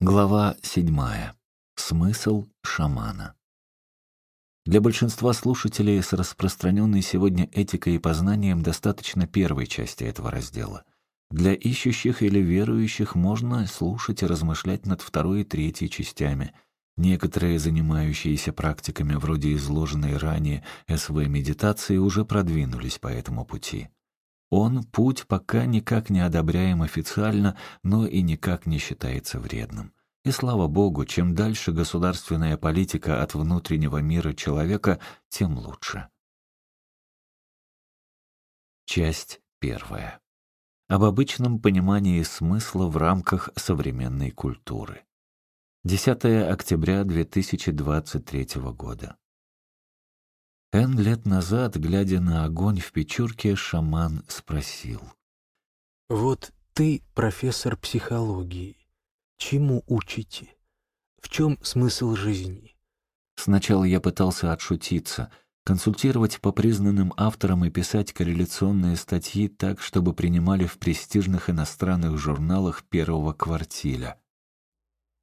Глава 7. Смысл шамана. Для большинства слушателей с распространенной сегодня этикой и познанием достаточно первой части этого раздела. Для ищущих или верующих можно слушать и размышлять над второй и третьей частями. Некоторые, занимающиеся практиками вроде изложенной ранее СВ-медитации, уже продвинулись по этому пути. Он путь пока никак не одобряем официально, но и никак не считается вредным. И слава богу, чем дальше государственная политика от внутреннего мира человека, тем лучше. Часть первая. Об обычном понимании смысла в рамках современной культуры. 10 октября 2023 года. Н лет назад, глядя на огонь в печурке, шаман спросил. «Вот ты профессор психологии. Чему учите? В чем смысл жизни?» Сначала я пытался отшутиться, консультировать по признанным авторам и писать корреляционные статьи так, чтобы принимали в престижных иностранных журналах первого квартиля.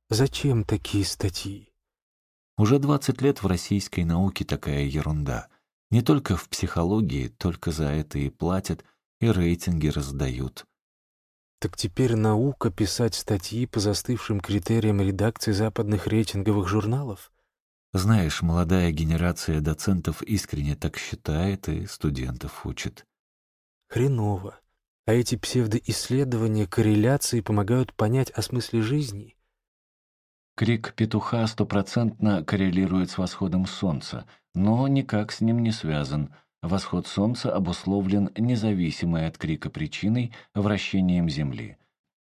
«Зачем такие статьи?» Уже 20 лет в российской науке такая ерунда. Не только в психологии, только за это и платят, и рейтинги раздают. Так теперь наука писать статьи по застывшим критериям редакции западных рейтинговых журналов? Знаешь, молодая генерация доцентов искренне так считает и студентов учит. Хреново. А эти псевдоисследования корреляции помогают понять о смысле жизни? Крик петуха стопроцентно коррелирует с восходом солнца, но никак с ним не связан. Восход солнца обусловлен независимой от крика причиной вращением Земли.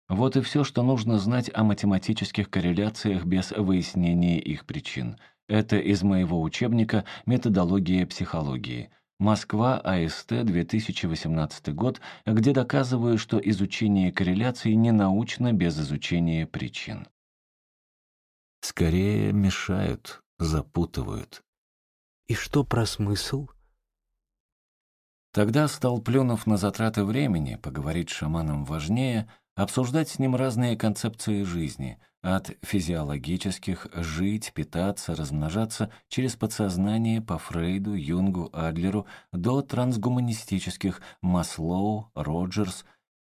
Вот и все, что нужно знать о математических корреляциях без выяснения их причин. Это из моего учебника «Методология психологии». Москва, АСТ, 2018 год, где доказываю, что изучение корреляций не научно без изучения причин. Скорее мешают, запутывают. И что про смысл? Тогда стал, плюнув на затраты времени, поговорить с шаманом важнее, обсуждать с ним разные концепции жизни, от физиологических «жить», «питаться», «размножаться» через подсознание по Фрейду, Юнгу, Адлеру до трансгуманистических «Маслоу», «Роджерс»,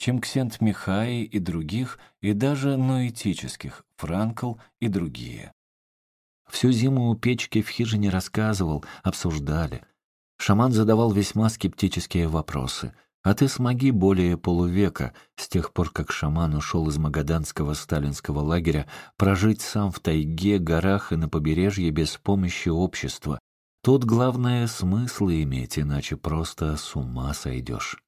Чемксент Михаи и других, и даже ноэтических, Франкл и другие. Всю зиму у печки в хижине рассказывал, обсуждали. Шаман задавал весьма скептические вопросы. А ты смоги более полувека, с тех пор, как шаман ушел из магаданского сталинского лагеря, прожить сам в тайге, горах и на побережье без помощи общества. Тут главное смыслы иметь, иначе просто с ума сойдешь.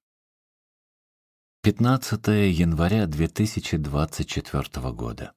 15 января 2024 года.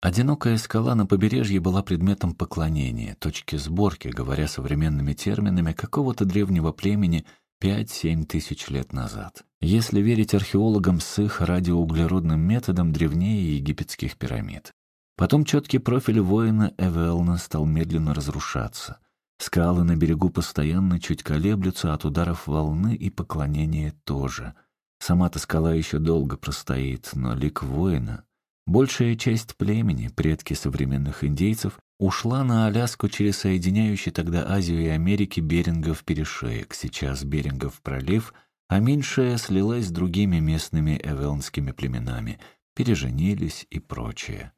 Одинокая скала на побережье была предметом поклонения, точки сборки, говоря современными терминами, какого-то древнего племени 5-7 тысяч лет назад. Если верить археологам с их радиоуглеродным методом древнее египетских пирамид. Потом четкий профиль воина Эвелна стал медленно разрушаться. Скалы на берегу постоянно чуть колеблются от ударов волны и поклонения тоже — Сама-то скала еще долго простоит, но лик воина... Большая часть племени, предки современных индейцев, ушла на Аляску через соединяющий тогда Азию и Америки Берингов перешеек, сейчас Берингов пролив, а меньшая слилась с другими местными эвелнскими племенами, переженились и прочее.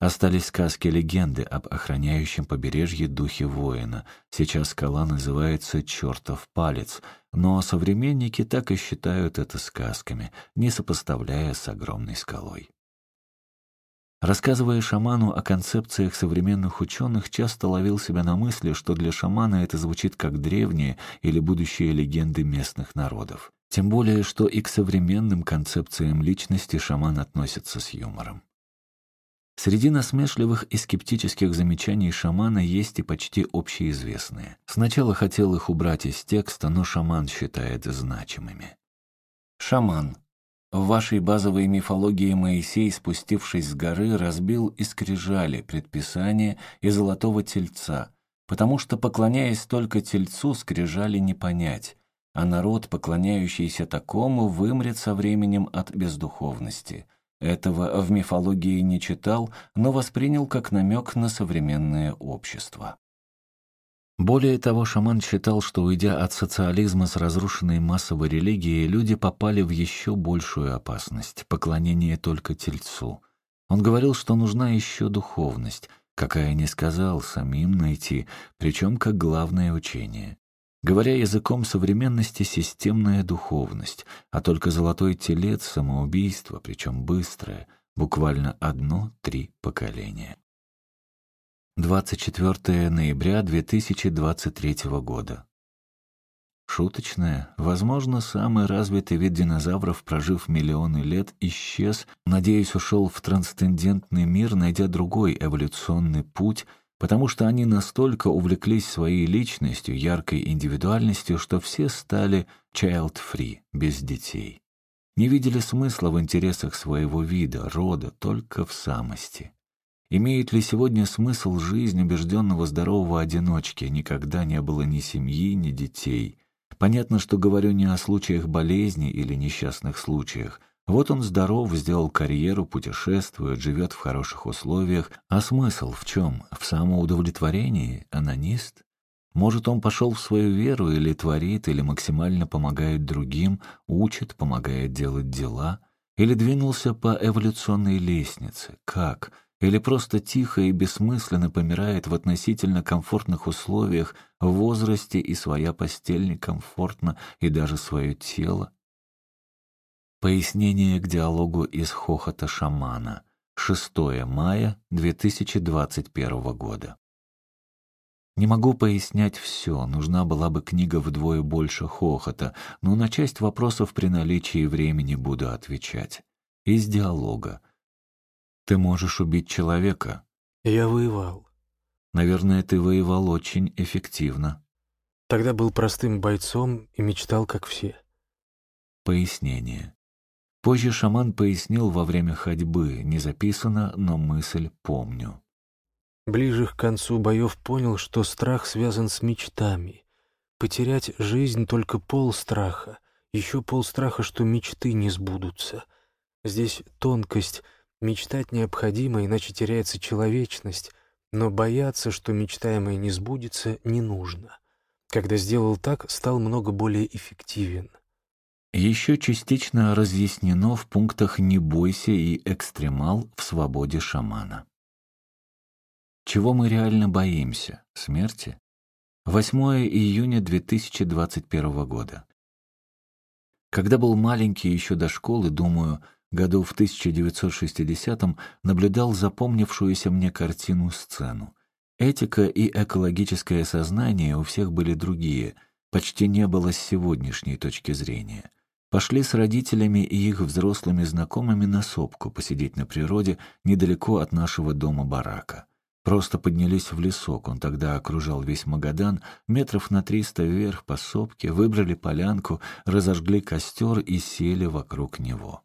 Остались сказки-легенды об охраняющем побережье духе воина. Сейчас скала называется «Чертов палец», но современники так и считают это сказками, не сопоставляя с огромной скалой. Рассказывая шаману о концепциях современных ученых, часто ловил себя на мысли, что для шамана это звучит как древние или будущие легенды местных народов. Тем более, что и к современным концепциям личности шаман относится с юмором. Среди насмешливых и скептических замечаний шамана есть и почти общеизвестные. Сначала хотел их убрать из текста, но шаман считает значимыми. Шаман. В вашей базовой мифологии Моисей, спустившись с горы, разбил и скрижали предписания и золотого тельца, потому что, поклоняясь только тельцу, скрижали не понять, а народ, поклоняющийся такому, вымрет со временем от бездуховности — Этого в мифологии не читал, но воспринял как намек на современное общество. Более того, шаман считал, что, уйдя от социализма с разрушенной массовой религией, люди попали в еще большую опасность — поклонение только тельцу. Он говорил, что нужна еще духовность, какая не сказал, самим найти, причем как главное учение. Говоря языком современности, системная духовность, а только золотой телец — самоубийство, причем быстрое, буквально одно-три поколения. 24 ноября 2023 года. Шуточное, возможно, самый развитый вид динозавров, прожив миллионы лет, исчез, надеюсь, ушел в трансцендентный мир, найдя другой эволюционный путь, потому что они настолько увлеклись своей личностью, яркой индивидуальностью, что все стали child-free, без детей. Не видели смысла в интересах своего вида, рода, только в самости. Имеет ли сегодня смысл жизнь убежденного здорового одиночки? Никогда не было ни семьи, ни детей. Понятно, что говорю не о случаях болезни или несчастных случаях. Вот он здоров, сделал карьеру, путешествует, живет в хороших условиях. А смысл в чем? В самоудовлетворении? Анонист? Может, он пошел в свою веру или творит, или максимально помогает другим, учит, помогает делать дела? Или двинулся по эволюционной лестнице? Как? или просто тихо и бессмысленно помирает в относительно комфортных условиях в возрасте и своя постель некомфортна, и даже свое тело. Пояснение к диалогу из хохота шамана. 6 мая 2021 года. Не могу пояснять все, нужна была бы книга вдвое больше хохота, но на часть вопросов при наличии времени буду отвечать. Из диалога. Ты можешь убить человека. Я воевал. Наверное, ты воевал очень эффективно. Тогда был простым бойцом и мечтал, как все. Пояснение. Позже шаман пояснил во время ходьбы, не записано, но мысль помню. Ближе к концу боев понял, что страх связан с мечтами. Потерять жизнь только пол страха, еще пол страха, что мечты не сбудутся. Здесь тонкость — Мечтать необходимо, иначе теряется человечность, но бояться, что мечтаемое не сбудется, не нужно. Когда сделал так, стал много более эффективен. Еще частично разъяснено в пунктах «Не бойся» и «Экстремал» в «Свободе шамана». Чего мы реально боимся? Смерти? 8 июня 2021 года. Когда был маленький еще до школы, думаю, году в 1960-м наблюдал запомнившуюся мне картину-сцену. Этика и экологическое сознание у всех были другие, почти не было с сегодняшней точки зрения. Пошли с родителями и их взрослыми знакомыми на сопку посидеть на природе недалеко от нашего дома-барака. Просто поднялись в лесок, он тогда окружал весь Магадан, метров на триста вверх по сопке, выбрали полянку, разожгли костер и сели вокруг него.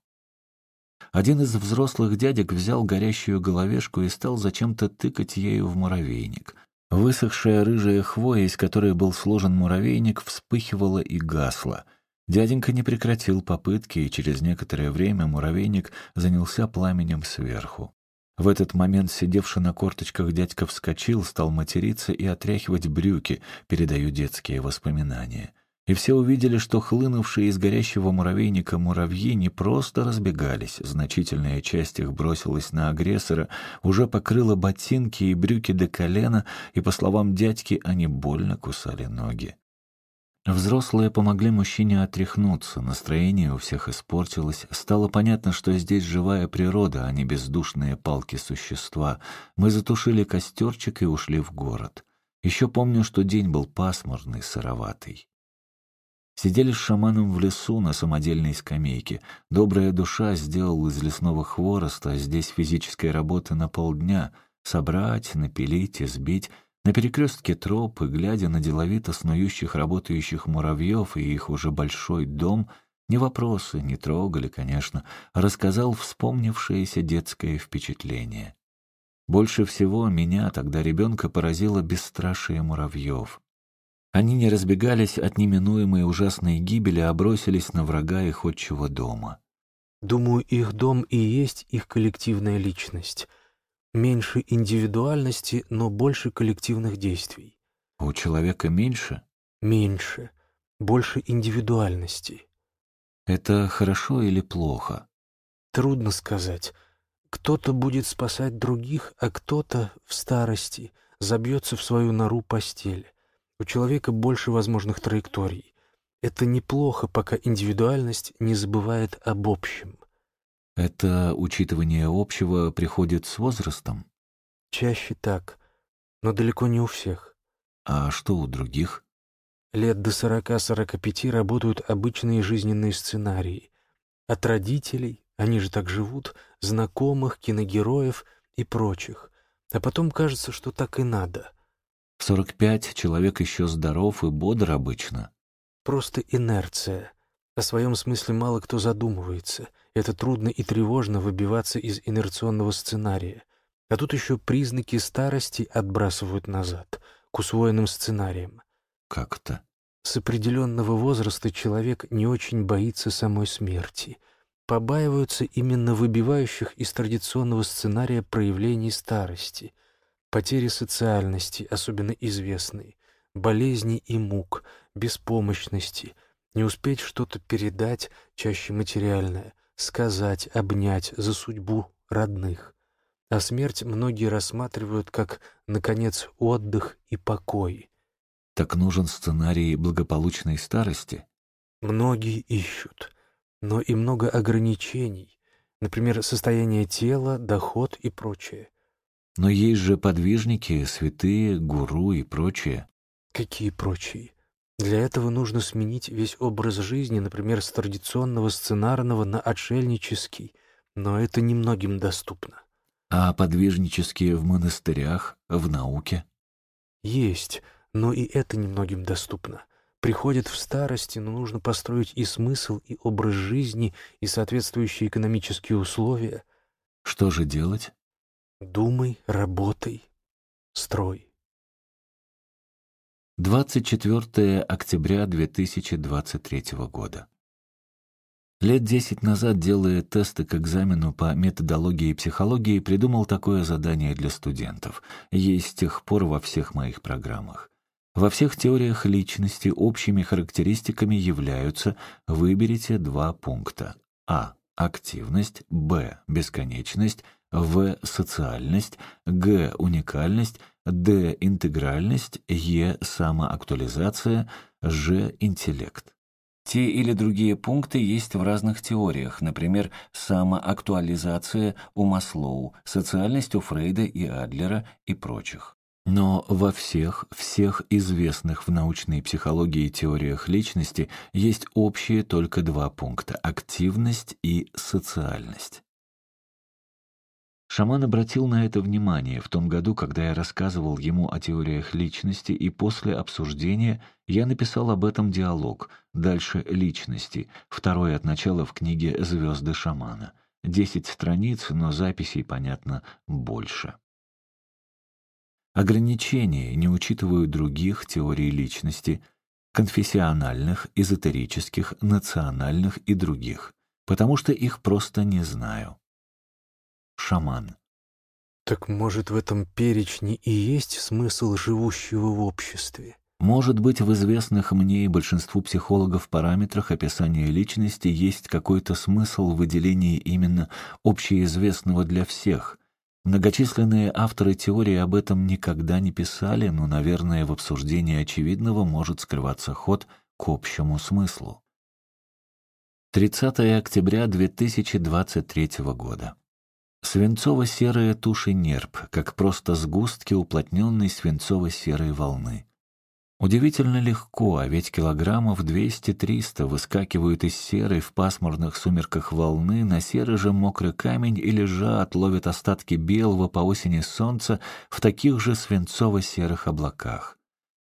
Один из взрослых дядек взял горящую головешку и стал зачем-то тыкать ею в муравейник. Высохшая рыжая хвоя, из которой был сложен муравейник, вспыхивала и гасла. Дяденька не прекратил попытки, и через некоторое время муравейник занялся пламенем сверху. В этот момент сидевший на корточках дядька вскочил, стал материться и отряхивать брюки, передаю детские воспоминания и все увидели, что хлынувшие из горящего муравейника муравьи не просто разбегались, значительная часть их бросилась на агрессора, уже покрыла ботинки и брюки до колена, и, по словам дядьки, они больно кусали ноги. Взрослые помогли мужчине отряхнуться, настроение у всех испортилось, стало понятно, что здесь живая природа, а не бездушные палки существа. Мы затушили костерчик и ушли в город. Еще помню, что день был пасмурный, сыроватый. Сидели с шаманом в лесу на самодельной скамейке. Добрая душа сделала из лесного хвороста, а здесь физической работы на полдня. Собрать, напилить, избить. На перекрестке троп глядя на деловито снующих работающих муравьев и их уже большой дом, не вопросы, не трогали, конечно, а рассказал вспомнившееся детское впечатление. Больше всего меня, тогда ребенка, поразило бесстрашие муравьев. Они не разбегались от неминуемой ужасной гибели, а бросились на врага их отчего дома. Думаю, их дом и есть их коллективная личность. Меньше индивидуальности, но больше коллективных действий. У человека меньше? Меньше. Больше индивидуальности. Это хорошо или плохо? Трудно сказать. Кто-то будет спасать других, а кто-то в старости забьется в свою нору постель. У человека больше возможных траекторий. Это неплохо, пока индивидуальность не забывает об общем. Это учитывание общего приходит с возрастом? Чаще так, но далеко не у всех. А что у других? Лет до 40-45 работают обычные жизненные сценарии. От родителей, они же так живут, знакомых, киногероев и прочих. А потом кажется, что так и надо. В 45 человек еще здоров и бодр обычно. Просто инерция. О своем смысле мало кто задумывается. Это трудно и тревожно выбиваться из инерционного сценария. А тут еще признаки старости отбрасывают назад, к усвоенным сценариям. Как то С определенного возраста человек не очень боится самой смерти. Побаиваются именно выбивающих из традиционного сценария проявлений старости. Потери социальности, особенно известные, болезни и мук, беспомощности, не успеть что-то передать, чаще материальное, сказать, обнять за судьбу родных. А смерть многие рассматривают как, наконец, отдых и покой. Так нужен сценарий благополучной старости? Многие ищут, но и много ограничений, например, состояние тела, доход и прочее. Но есть же подвижники, святые, гуру и прочее. Какие прочие? Для этого нужно сменить весь образ жизни, например, с традиционного сценарного на отшельнический, но это немногим доступно. А подвижнические в монастырях, в науке? Есть, но и это немногим доступно. Приходят в старости, но нужно построить и смысл, и образ жизни, и соответствующие экономические условия. Что же делать? Думай, работай, строй. 24 октября 2023 года. Лет десять назад, делая тесты к экзамену по методологии и психологии, придумал такое задание для студентов. Есть с тех пор во всех моих программах. Во всех теориях личности общими характеристиками являются «выберите два пункта». А. Активность. Б. Бесконечность. В. Социальность. Г. Уникальность. Д. Интегральность. Е. Самоактуализация. Ж. Интеллект. Те или другие пункты есть в разных теориях, например, самоактуализация у Маслоу, социальность у Фрейда и Адлера и прочих. Но во всех, всех известных в научной психологии теориях личности есть общие только два пункта – активность и социальность. Шаман обратил на это внимание в том году, когда я рассказывал ему о теориях личности, и после обсуждения я написал об этом диалог, дальше личности, второй от начала в книге «Звезды шамана». Десять страниц, но записей, понятно, больше. Ограничения не учитывают других теорий личности, конфессиональных, эзотерических, национальных и других, потому что их просто не знаю шаман. Так может, в этом перечне и есть смысл живущего в обществе? Может быть, в известных мне и большинству психологов параметрах описания личности есть какой-то смысл в выделении именно общеизвестного для всех. Многочисленные авторы теории об этом никогда не писали, но, наверное, в обсуждении очевидного может скрываться ход к общему смыслу. 30 октября 2023 года. Свинцово-серые туши нерп, как просто сгустки уплотненной свинцово-серой волны. Удивительно легко, а ведь килограммов 200-300 выскакивают из серой в пасмурных сумерках волны на серый же мокрый камень и лежат, ловят остатки белого по осени солнца в таких же свинцово-серых облаках.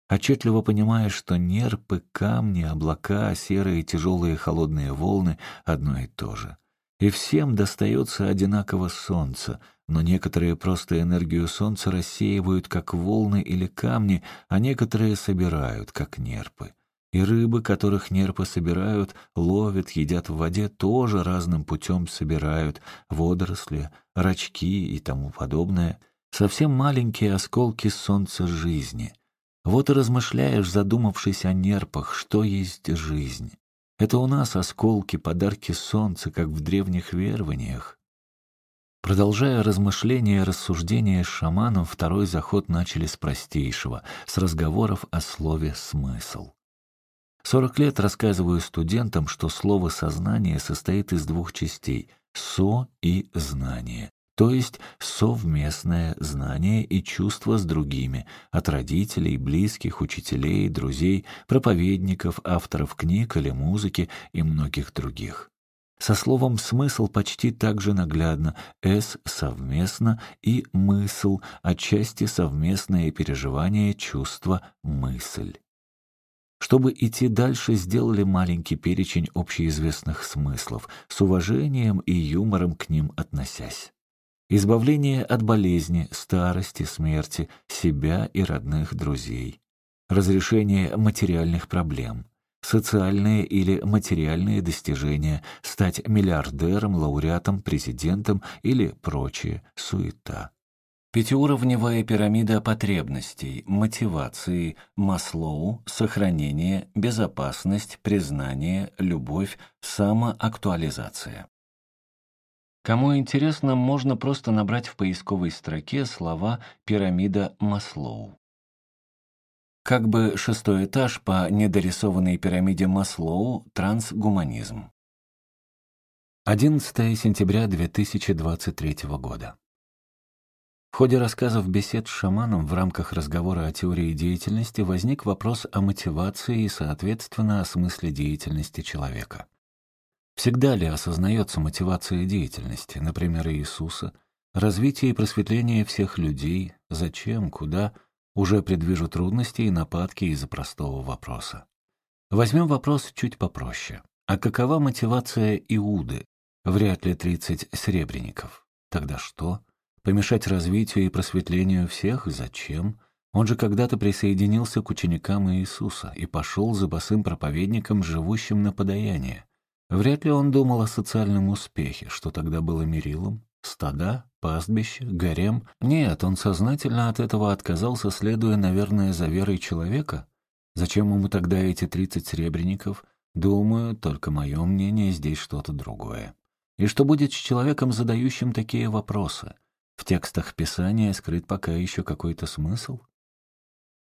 Отчетливо понимая, что нерпы, камни, облака, серые тяжелые холодные волны — одно и то же — и всем достается одинаково солнце, но некоторые просто энергию солнца рассеивают, как волны или камни, а некоторые собирают, как нерпы. И рыбы, которых нерпы собирают, ловят, едят в воде, тоже разным путем собирают. Водоросли, рачки и тому подобное. Совсем маленькие осколки солнца жизни. Вот и размышляешь, задумавшись о нерпах, что есть жизнь. Это у нас осколки, подарки солнца, как в древних верованиях. Продолжая размышления и рассуждения с шаманом, второй заход начали с простейшего, с разговоров о слове «смысл». Сорок лет рассказываю студентам, что слово «сознание» состоит из двух частей — «со» и «знание», то есть совместное знание и чувство с другими, от родителей, близких, учителей, друзей, проповедников, авторов книг или музыки и многих других. Со словом «смысл» почти так же наглядно «с» — совместно и «мысл» — отчасти совместное переживание, чувство, мысль. Чтобы идти дальше, сделали маленький перечень общеизвестных смыслов, с уважением и юмором к ним относясь. Избавление от болезни, старости, смерти, себя и родных друзей. Разрешение материальных проблем. Социальные или материальные достижения, стать миллиардером, лауреатом, президентом или прочее, суета. Пятиуровневая пирамида потребностей, мотивации, Маслоу, сохранение, безопасность, признание, любовь, самоактуализация. Кому интересно, можно просто набрать в поисковой строке слова «пирамида Маслоу». Как бы шестой этаж по недорисованной пирамиде Маслоу «Трансгуманизм». 11 сентября 2023 года. В ходе рассказов бесед с шаманом в рамках разговора о теории деятельности возник вопрос о мотивации и, соответственно, о смысле деятельности человека. Всегда ли осознается мотивация деятельности, например, Иисуса, развитие и просветление всех людей, зачем, куда, уже предвижу трудности и нападки из-за простого вопроса. Возьмем вопрос чуть попроще. А какова мотивация Иуды? Вряд ли 30 серебряников. Тогда что? Помешать развитию и просветлению всех? Зачем? Он же когда-то присоединился к ученикам Иисуса и пошел за босым проповедником, живущим на подаяние. Вряд ли он думал о социальном успехе, что тогда было мерилом. Стада, пастбище, гарем. Нет, он сознательно от этого отказался, следуя, наверное, за верой человека. Зачем ему тогда эти тридцать серебряников? Думаю, только мое мнение, здесь что-то другое. И что будет с человеком, задающим такие вопросы? В текстах Писания скрыт пока еще какой-то смысл?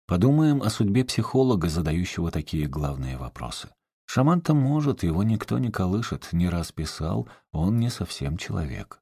Подумаем о судьбе психолога, задающего такие главные вопросы. Шаман-то может, его никто не колышет, не раз писал, он не совсем человек.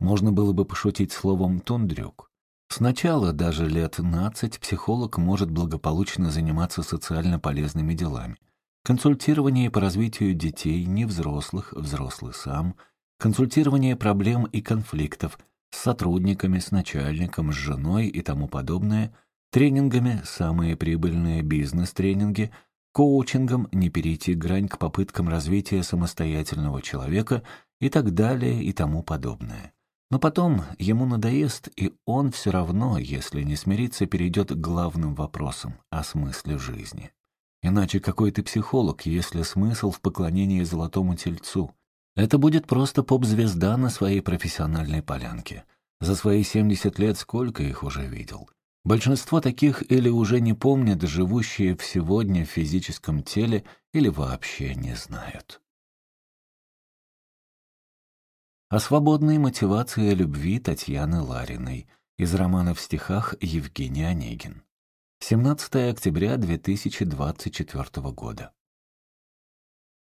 Можно было бы пошутить словом «тундрюк». Сначала, даже лет нацать, психолог может благополучно заниматься социально полезными делами. Консультирование по развитию детей, не взрослых, взрослый сам, консультирование проблем и конфликтов – с сотрудниками, с начальником, с женой и тому подобное, тренингами, самые прибыльные бизнес-тренинги, коучингом, не перейти грань к попыткам развития самостоятельного человека и так далее и тому подобное. Но потом ему надоест, и он все равно, если не смириться, перейдет к главным вопросам о смысле жизни. Иначе какой ты психолог, если смысл в поклонении золотому тельцу? Это будет просто поп-звезда на своей профессиональной полянке. За свои 70 лет сколько их уже видел? Большинство таких или уже не помнят, живущие в сегодня в физическом теле, или вообще не знают. О свободной мотивации любви Татьяны Лариной из романа в стихах Евгений Онегин. 17 октября 2024 года.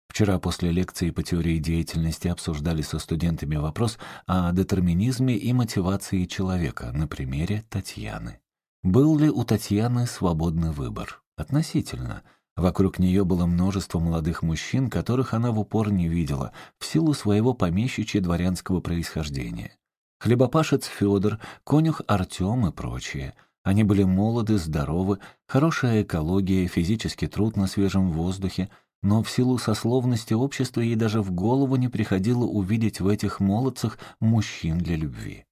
Вчера после лекции по теории деятельности обсуждали со студентами вопрос о детерминизме и мотивации человека на примере Татьяны. Был ли у Татьяны свободный выбор? Относительно. Вокруг нее было множество молодых мужчин, которых она в упор не видела, в силу своего помещичья дворянского происхождения. Хлебопашец Федор, конюх Артем и прочие. Они были молоды, здоровы, хорошая экология, физический труд на свежем воздухе — но в силу сословности общества ей даже в голову не приходило увидеть в этих молодцах мужчин для любви.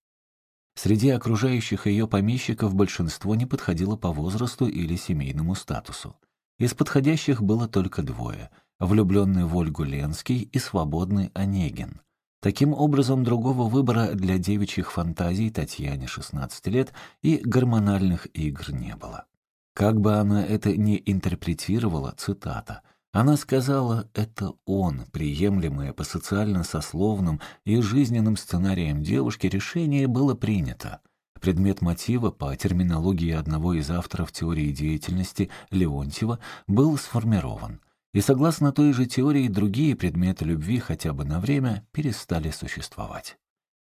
Среди окружающих ее помещиков большинство не подходило по возрасту или семейному статусу. Из подходящих было только двое — влюбленный в Ольгу Ленский и свободный Онегин. Таким образом, другого выбора для девичьих фантазий Татьяне 16 лет и гормональных игр не было. Как бы она это ни интерпретировала, цитата, она сказала «это он», приемлемое по социально-сословным и жизненным сценариям девушки решение было принято. Предмет мотива по терминологии одного из авторов теории деятельности Леонтьева был сформирован и согласно той же теории другие предметы любви хотя бы на время перестали существовать.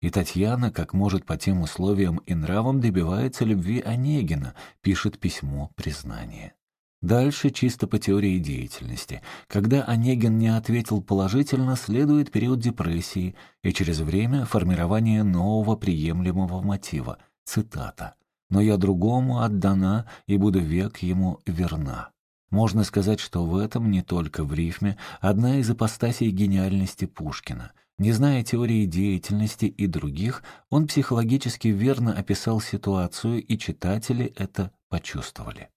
И Татьяна, как может по тем условиям и нравам, добивается любви Онегина, пишет письмо признания. Дальше чисто по теории деятельности. Когда Онегин не ответил положительно, следует период депрессии и через время формирование нового приемлемого мотива. Цитата. «Но я другому отдана и буду век ему верна». Можно сказать, что в этом, не только в рифме, одна из апостасий гениальности Пушкина. Не зная теории деятельности и других, он психологически верно описал ситуацию, и читатели это почувствовали.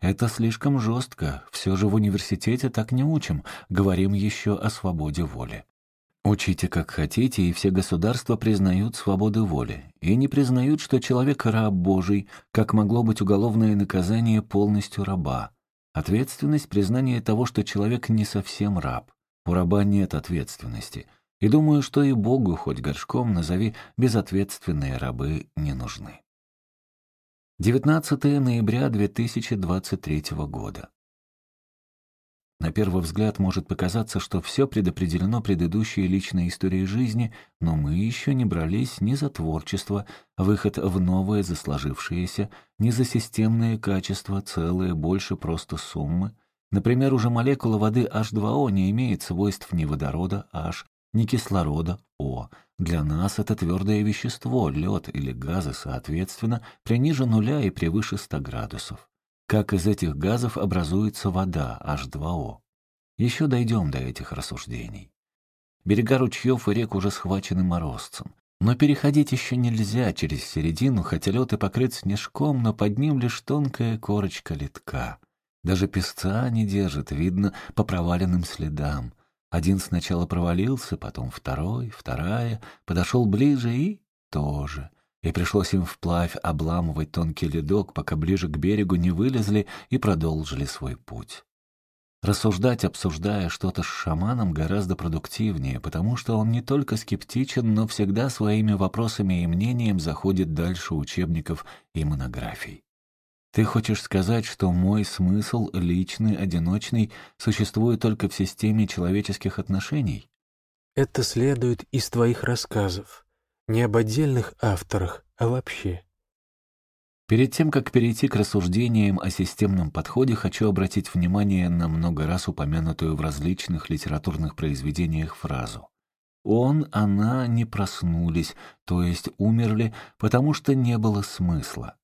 Это слишком жестко, все же в университете так не учим, говорим еще о свободе воли. Учите как хотите, и все государства признают свободу воли, и не признают, что человек раб Божий, как могло быть уголовное наказание полностью раба. Ответственность — признание того, что человек не совсем раб. У раба нет ответственности. И думаю, что и Богу, хоть горшком назови, безответственные рабы не нужны. 19 ноября 2023 года. На первый взгляд может показаться, что все предопределено предыдущей личной историей жизни, но мы еще не брались ни за творчество, выход в новое засложившееся, ни за системные качества, целые, больше просто суммы. Например, уже молекула воды H2O не имеет свойств ни водорода H, ни кислорода O. Для нас это твердое вещество, лед или газы, соответственно, при ниже нуля и превыше 100 градусов как из этих газов образуется вода, H2O. Еще дойдем до этих рассуждений. Берега ручьев и рек уже схвачены морозцем. Но переходить еще нельзя через середину, хотя лед и покрыт снежком, но под ним лишь тонкая корочка литка. Даже песца не держит, видно, по проваленным следам. Один сначала провалился, потом второй, вторая, подошел ближе и тоже — и пришлось им вплавь обламывать тонкий ледок, пока ближе к берегу не вылезли и продолжили свой путь. Рассуждать, обсуждая что-то с шаманом, гораздо продуктивнее, потому что он не только скептичен, но всегда своими вопросами и мнением заходит дальше учебников и монографий. Ты хочешь сказать, что мой смысл, личный, одиночный, существует только в системе человеческих отношений? Это следует из твоих рассказов. Не об отдельных авторах, а вообще. Перед тем, как перейти к рассуждениям о системном подходе, хочу обратить внимание на много раз упомянутую в различных литературных произведениях фразу. Он, она не проснулись, то есть умерли, потому что не было смысла.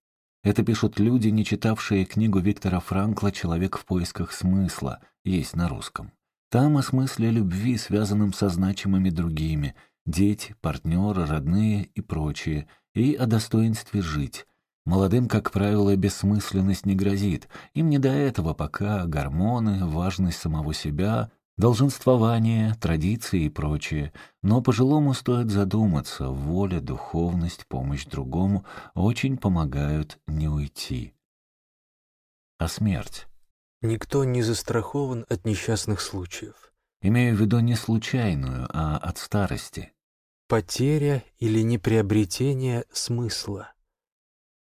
Это пишут люди, не читавшие книгу Виктора Франкла «Человек в поисках смысла», есть на русском. Там о смысле любви, связанном со значимыми другими, дети, партнеры, родные и прочее, и о достоинстве жить. Молодым, как правило, бессмысленность не грозит. Им не до этого пока гормоны, важность самого себя, долженствование, традиции и прочее. Но пожилому стоит задуматься, воля, духовность, помощь другому очень помогают не уйти. А смерть? Никто не застрахован от несчастных случаев. Имею в виду не случайную, а от старости потеря или неприобретение смысла.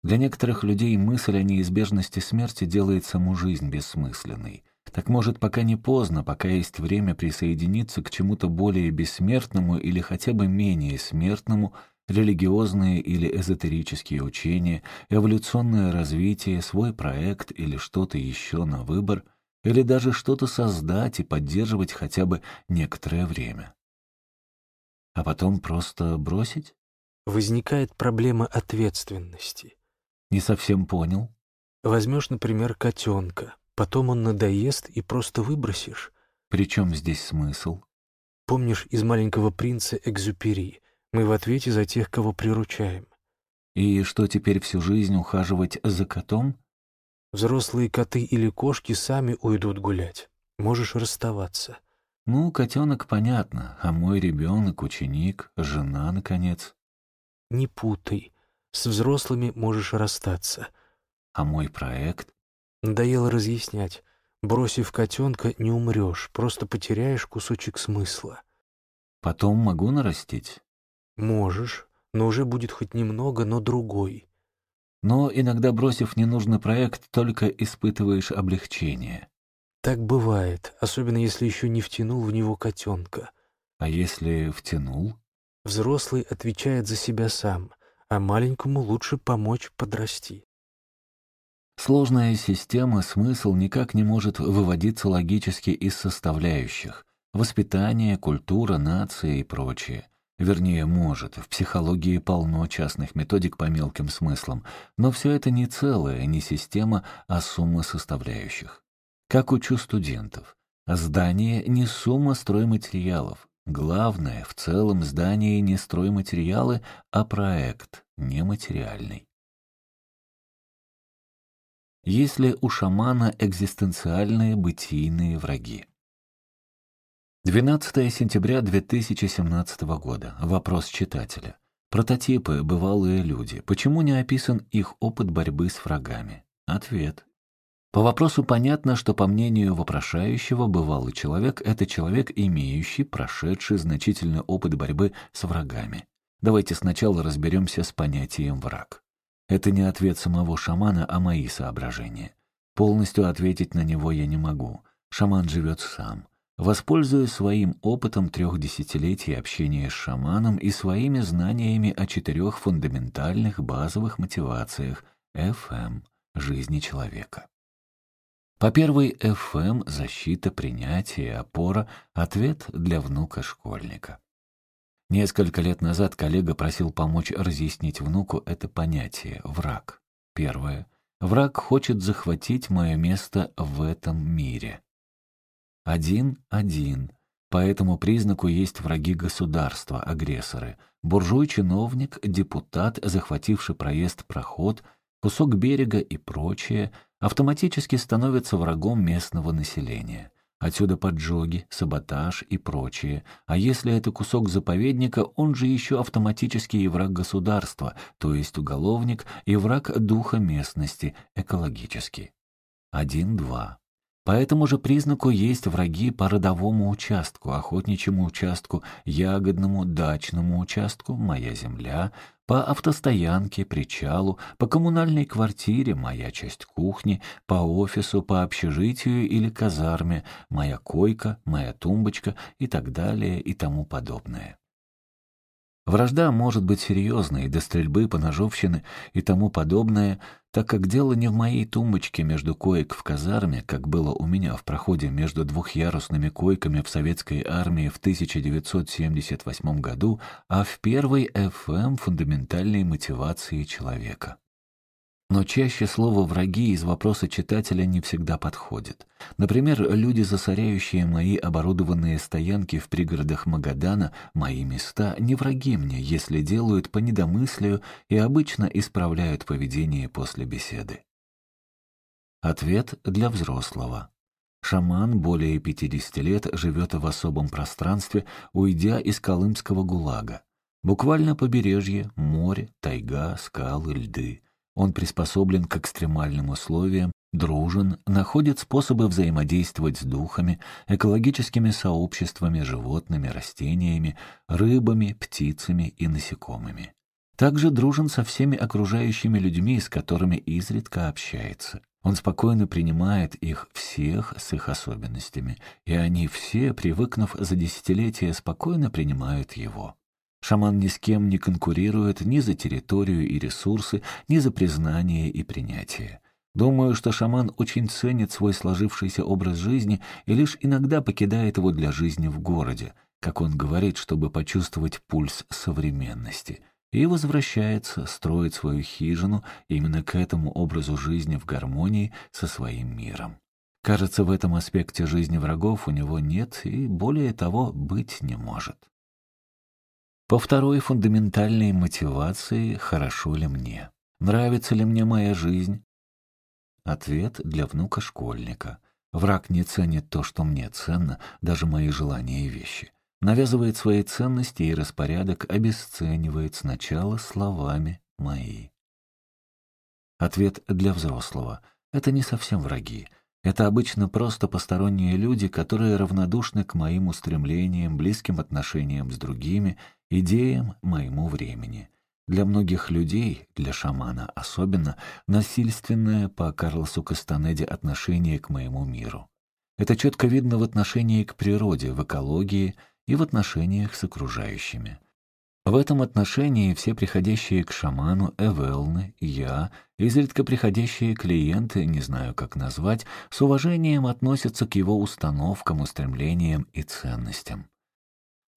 Для некоторых людей мысль о неизбежности смерти делает саму жизнь бессмысленной. Так может, пока не поздно, пока есть время присоединиться к чему-то более бессмертному или хотя бы менее смертному, религиозные или эзотерические учения, эволюционное развитие, свой проект или что-то еще на выбор, или даже что-то создать и поддерживать хотя бы некоторое время а потом просто бросить? Возникает проблема ответственности. Не совсем понял. Возьмешь, например, котенка, потом он надоест и просто выбросишь. При чем здесь смысл? Помнишь из «Маленького принца» Экзюпери? Мы в ответе за тех, кого приручаем. И что теперь всю жизнь ухаживать за котом? Взрослые коты или кошки сами уйдут гулять. Можешь расставаться. Ну, котенок понятно, а мой ребенок, ученик, жена, наконец. Не путай. С взрослыми можешь расстаться. А мой проект? Надоело разъяснять. Бросив котенка, не умрешь, просто потеряешь кусочек смысла. Потом могу нарастить? Можешь, но уже будет хоть немного, но другой. Но иногда, бросив ненужный проект, только испытываешь облегчение. Так бывает, особенно если еще не втянул в него котенка. А если втянул? Взрослый отвечает за себя сам, а маленькому лучше помочь подрасти. Сложная система, смысл никак не может выводиться логически из составляющих. Воспитание, культура, нация и прочее. Вернее, может, в психологии полно частных методик по мелким смыслам, но все это не целое, не система, а сумма составляющих. Как учу студентов. Здание не сумма стройматериалов. Главное, в целом здание не стройматериалы, а проект, нематериальный. Если у шамана экзистенциальные бытийные враги. 12 сентября 2017 года. Вопрос читателя. Прототипы, бывалые люди. Почему не описан их опыт борьбы с врагами? Ответ. По вопросу понятно, что по мнению вопрошающего, бывалый человек — это человек, имеющий, прошедший значительный опыт борьбы с врагами. Давайте сначала разберемся с понятием «враг». Это не ответ самого шамана, а мои соображения. Полностью ответить на него я не могу. Шаман живет сам. Воспользуясь своим опытом трех десятилетий общения с шаманом и своими знаниями о четырех фундаментальных базовых мотивациях ФМ жизни человека. По первой ФМ защита, принятие, опора, ответ для внука-школьника. Несколько лет назад коллега просил помочь разъяснить внуку это понятие «враг». Первое. Враг хочет захватить мое место в этом мире. Один-один. По этому признаку есть враги государства, агрессоры. Буржуй-чиновник, депутат, захвативший проезд-проход, кусок берега и прочее, автоматически становится врагом местного населения. Отсюда поджоги, саботаж и прочее. А если это кусок заповедника, он же еще автоматически и враг государства, то есть уголовник, и враг духа местности, экологический. Один-два. По этому же признаку есть враги по родовому участку, охотничьему участку, ягодному, дачному участку, моя земля, по автостоянке, причалу, по коммунальной квартире, моя часть кухни, по офису, по общежитию или казарме, моя койка, моя тумбочка и так далее и тому подобное. Вражда может быть серьезной, до стрельбы, поножовщины и тому подобное, так как дело не в моей тумбочке между коек в казарме, как было у меня в проходе между двухъярусными койками в советской армии в 1978 году, а в первой ФМ фундаментальной мотивации человека. Но чаще слово «враги» из вопроса читателя не всегда подходит. Например, люди, засоряющие мои оборудованные стоянки в пригородах Магадана, мои места, не враги мне, если делают по недомыслию и обычно исправляют поведение после беседы. Ответ для взрослого. Шаман более 50 лет живет в особом пространстве, уйдя из Колымского ГУЛАГа. Буквально побережье, море, тайга, скалы, льды. Он приспособлен к экстремальным условиям, дружен, находит способы взаимодействовать с духами, экологическими сообществами, животными, растениями, рыбами, птицами и насекомыми. Также дружен со всеми окружающими людьми, с которыми изредка общается. Он спокойно принимает их всех с их особенностями, и они все, привыкнув за десятилетия, спокойно принимают его. Шаман ни с кем не конкурирует ни за территорию и ресурсы, ни за признание и принятие. Думаю, что шаман очень ценит свой сложившийся образ жизни и лишь иногда покидает его для жизни в городе, как он говорит, чтобы почувствовать пульс современности, и возвращается, строит свою хижину именно к этому образу жизни в гармонии со своим миром. Кажется, в этом аспекте жизни врагов у него нет и, более того, быть не может. По второй фундаментальной мотивации «хорошо ли мне?», «нравится ли мне моя жизнь?». Ответ для внука-школьника. Враг не ценит то, что мне ценно, даже мои желания и вещи. Навязывает свои ценности и распорядок, обесценивает сначала словами «мои». Ответ для взрослого. Это не совсем враги. Это обычно просто посторонние люди, которые равнодушны к моим устремлениям, близким отношениям с другими, идеям, моему времени. Для многих людей, для шамана особенно, насильственное по Карлосу Кастанеде отношение к моему миру. Это четко видно в отношении к природе, в экологии и в отношениях с окружающими. В этом отношении все приходящие к шаману, Эвелны, я, изредка приходящие клиенты, не знаю как назвать, с уважением относятся к его установкам, устремлениям и ценностям.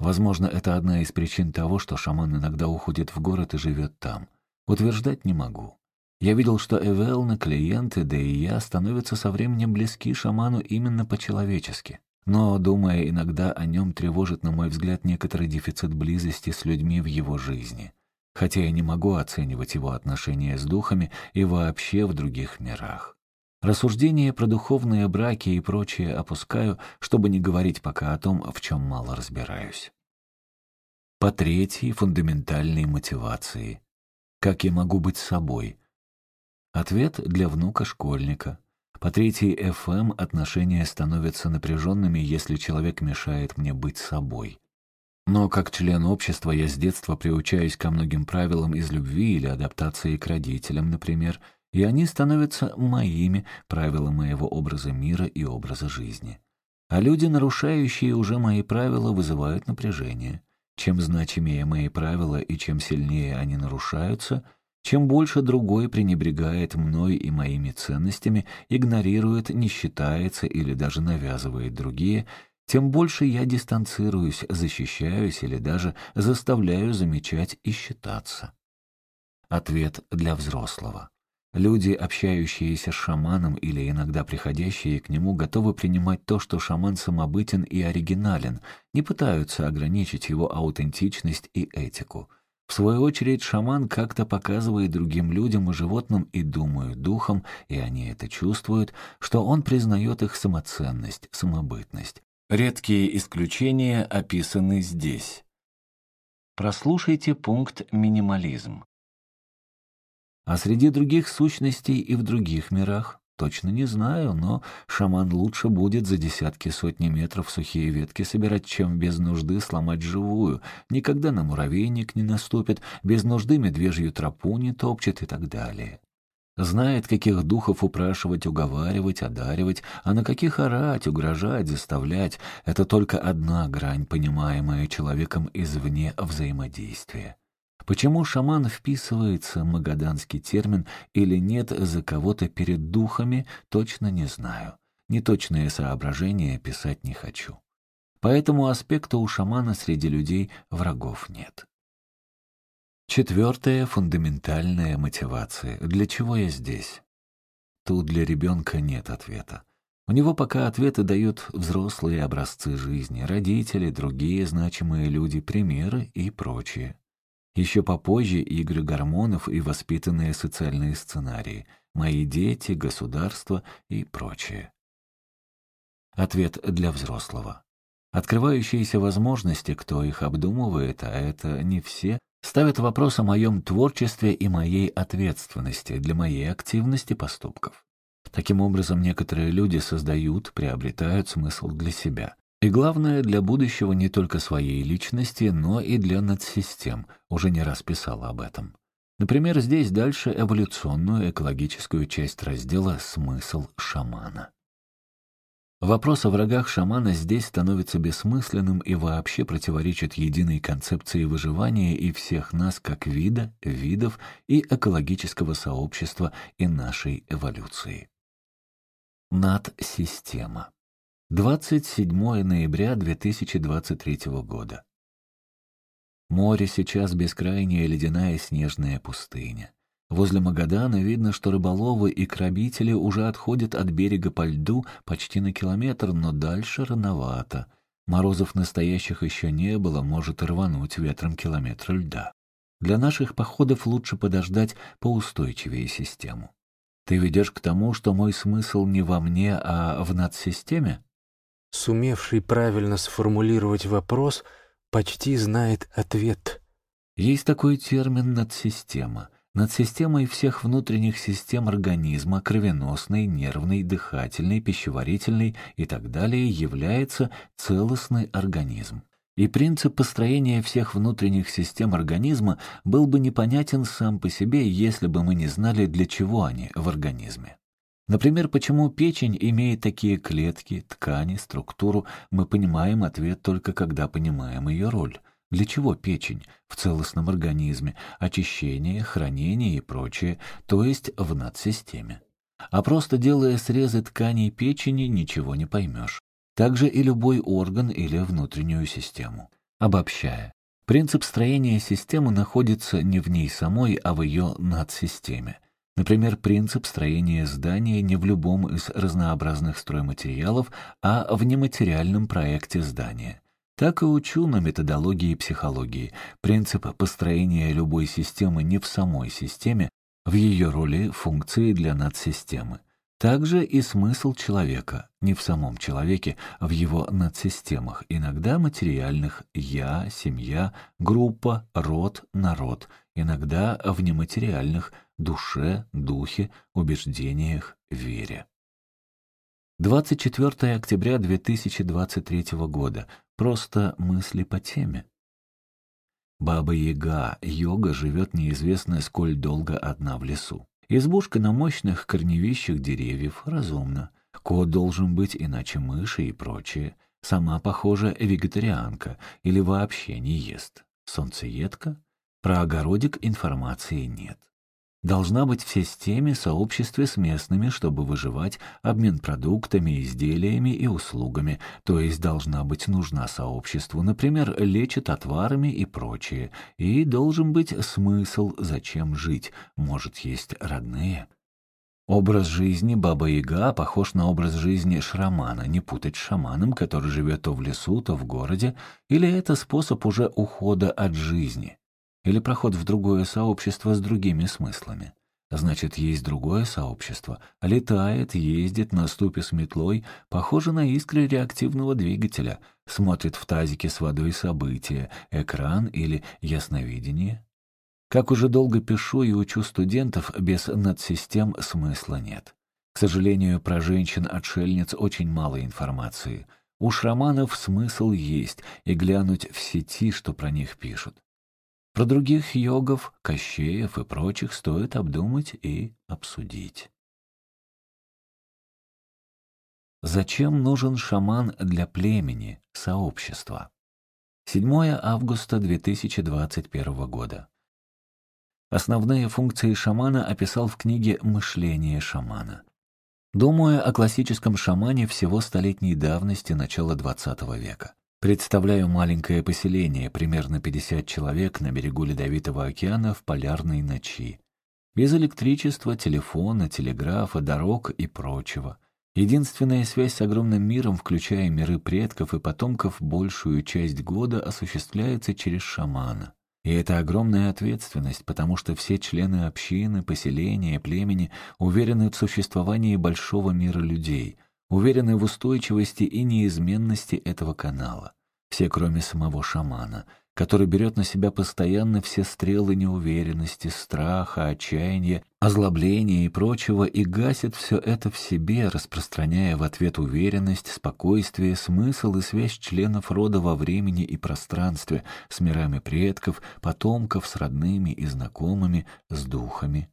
Возможно, это одна из причин того, что шаман иногда уходит в город и живет там. Утверждать не могу. Я видел, что Эвелны, клиенты, да и я становятся со временем близки шаману именно по-человечески. Но, думая иногда о нем, тревожит, на мой взгляд, некоторый дефицит близости с людьми в его жизни. Хотя я не могу оценивать его отношения с духами и вообще в других мирах. Рассуждения про духовные браки и прочее опускаю, чтобы не говорить пока о том, в чем мало разбираюсь. По третьей фундаментальной мотивации. Как я могу быть собой? Ответ для внука-школьника. По третьей ФМ отношения становятся напряженными, если человек мешает мне быть собой. Но как член общества я с детства приучаюсь ко многим правилам из любви или адаптации к родителям, например, и они становятся моими, правила моего образа мира и образа жизни. А люди, нарушающие уже мои правила, вызывают напряжение. Чем значимее мои правила и чем сильнее они нарушаются, чем больше другой пренебрегает мной и моими ценностями, игнорирует, не считается или даже навязывает другие, тем больше я дистанцируюсь, защищаюсь или даже заставляю замечать и считаться. Ответ для взрослого. Люди, общающиеся с шаманом или иногда приходящие к нему, готовы принимать то, что шаман самобытен и оригинален, не пытаются ограничить его аутентичность и этику. В свою очередь, шаман как-то показывает другим людям и животным и думают духом, и они это чувствуют, что он признает их самоценность, самобытность. Редкие исключения описаны здесь. Прослушайте пункт «Минимализм». А среди других сущностей и в других мирах точно не знаю, но шаман лучше будет за десятки сотни метров сухие ветки собирать, чем без нужды сломать живую. Никогда на муравейник не наступит, без нужды медвежью тропу не топчет и так далее. Знает, каких духов упрашивать, уговаривать, одаривать, а на каких орать, угрожать, заставлять. Это только одна грань, понимаемая человеком извне взаимодействия. Почему шаман вписывается, магаданский термин, или нет за кого-то перед духами, точно не знаю. Неточные соображения писать не хочу. По этому аспекту у шамана среди людей врагов нет. Четвертая фундаментальная мотивация. Для чего я здесь? Тут для ребенка нет ответа. У него пока ответы дают взрослые образцы жизни, родители, другие значимые люди, примеры и прочее. Еще попозже игры гормонов и воспитанные социальные сценарии, мои дети, государство и прочее. Ответ для взрослого. Открывающиеся возможности, кто их обдумывает, а это не все, ставят вопрос о моем творчестве и моей ответственности для моей активности поступков. Таким образом, некоторые люди создают, приобретают смысл для себя. И главное, для будущего не только своей личности, но и для надсистем, уже не раз писала об этом. Например, здесь дальше эволюционную экологическую часть раздела «Смысл шамана». Вопрос о врагах шамана здесь становится бессмысленным и вообще противоречит единой концепции выживания и всех нас как вида, видов и экологического сообщества и нашей эволюции. Надсистема. 27 ноября 2023 года. Море сейчас бескрайняя ледяная снежная пустыня. Возле Магадана видно, что рыболовы и крабители уже отходят от берега по льду почти на километр, но дальше рановато. Морозов настоящих еще не было, может рвануть ветром километр льда. Для наших походов лучше подождать поустойчивее систему. Ты ведешь к тому, что мой смысл не во мне, а в надсистеме? Сумевший правильно сформулировать вопрос, почти знает ответ. Есть такой термин «надсистема». Над системой всех внутренних систем организма, кровеносной, нервной, дыхательной, пищеварительной и так далее, является целостный организм. И принцип построения всех внутренних систем организма был бы непонятен сам по себе, если бы мы не знали, для чего они в организме. Например, почему печень имеет такие клетки, ткани, структуру, мы понимаем ответ только когда понимаем ее роль. Для чего печень в целостном организме, очищение, хранение и прочее, то есть в надсистеме? А просто делая срезы тканей печени, ничего не поймешь. Также и любой орган или внутреннюю систему. Обобщая, принцип строения системы находится не в ней самой, а в ее надсистеме. Например, принцип строения здания не в любом из разнообразных стройматериалов, а в нематериальном проекте здания так и учу на методологии психологии. Принцип построения любой системы не в самой системе, в ее роли функции для надсистемы. Также и смысл человека не в самом человеке, а в его надсистемах, иногда материальных «я», «семья», «группа», «род», «народ», иногда в нематериальных «душе», «духе», «убеждениях», «вере». 24 октября 2023 года. Просто мысли по теме. Баба-яга, йога живет неизвестно сколь долго одна в лесу. Избушка на мощных корневищах деревьев разумно. Кот должен быть, иначе мыши и прочее. Сама, похоже, вегетарианка или вообще не ест. Солнцеедка? Про огородик информации нет. Должна быть в системе, сообществе с местными, чтобы выживать, обмен продуктами, изделиями и услугами, то есть должна быть нужна сообществу, например, лечит отварами и прочее, и должен быть смысл, зачем жить, может, есть родные. Образ жизни Баба-Яга похож на образ жизни шрамана, не путать с шаманом, который живет то в лесу, то в городе, или это способ уже ухода от жизни. Или проход в другое сообщество с другими смыслами. Значит, есть другое сообщество. Летает, ездит на ступе с метлой, похоже на искры реактивного двигателя, смотрит в тазике с водой события, экран или ясновидение. Как уже долго пишу и учу студентов, без надсистем смысла нет. К сожалению, про женщин-отшельниц очень мало информации. У шраманов смысл есть, и глянуть в сети, что про них пишут. Про других йогов, кощеев и прочих стоит обдумать и обсудить. Зачем нужен шаман для племени, сообщества? 7 августа 2021 года. Основные функции шамана описал в книге «Мышление шамана». Думаю о классическом шамане всего столетней давности начала XX века. Представляю маленькое поселение, примерно 50 человек на берегу Ледовитого океана в полярной ночи. Без электричества, телефона, телеграфа, дорог и прочего. Единственная связь с огромным миром, включая миры предков и потомков, большую часть года осуществляется через шамана. И это огромная ответственность, потому что все члены общины, поселения, племени уверены в существовании большого мира людей — уверены в устойчивости и неизменности этого канала. Все, кроме самого шамана, который берет на себя постоянно все стрелы неуверенности, страха, отчаяния, озлобления и прочего и гасит все это в себе, распространяя в ответ уверенность, спокойствие, смысл и связь членов рода во времени и пространстве с мирами предков, потомков, с родными и знакомыми, с духами.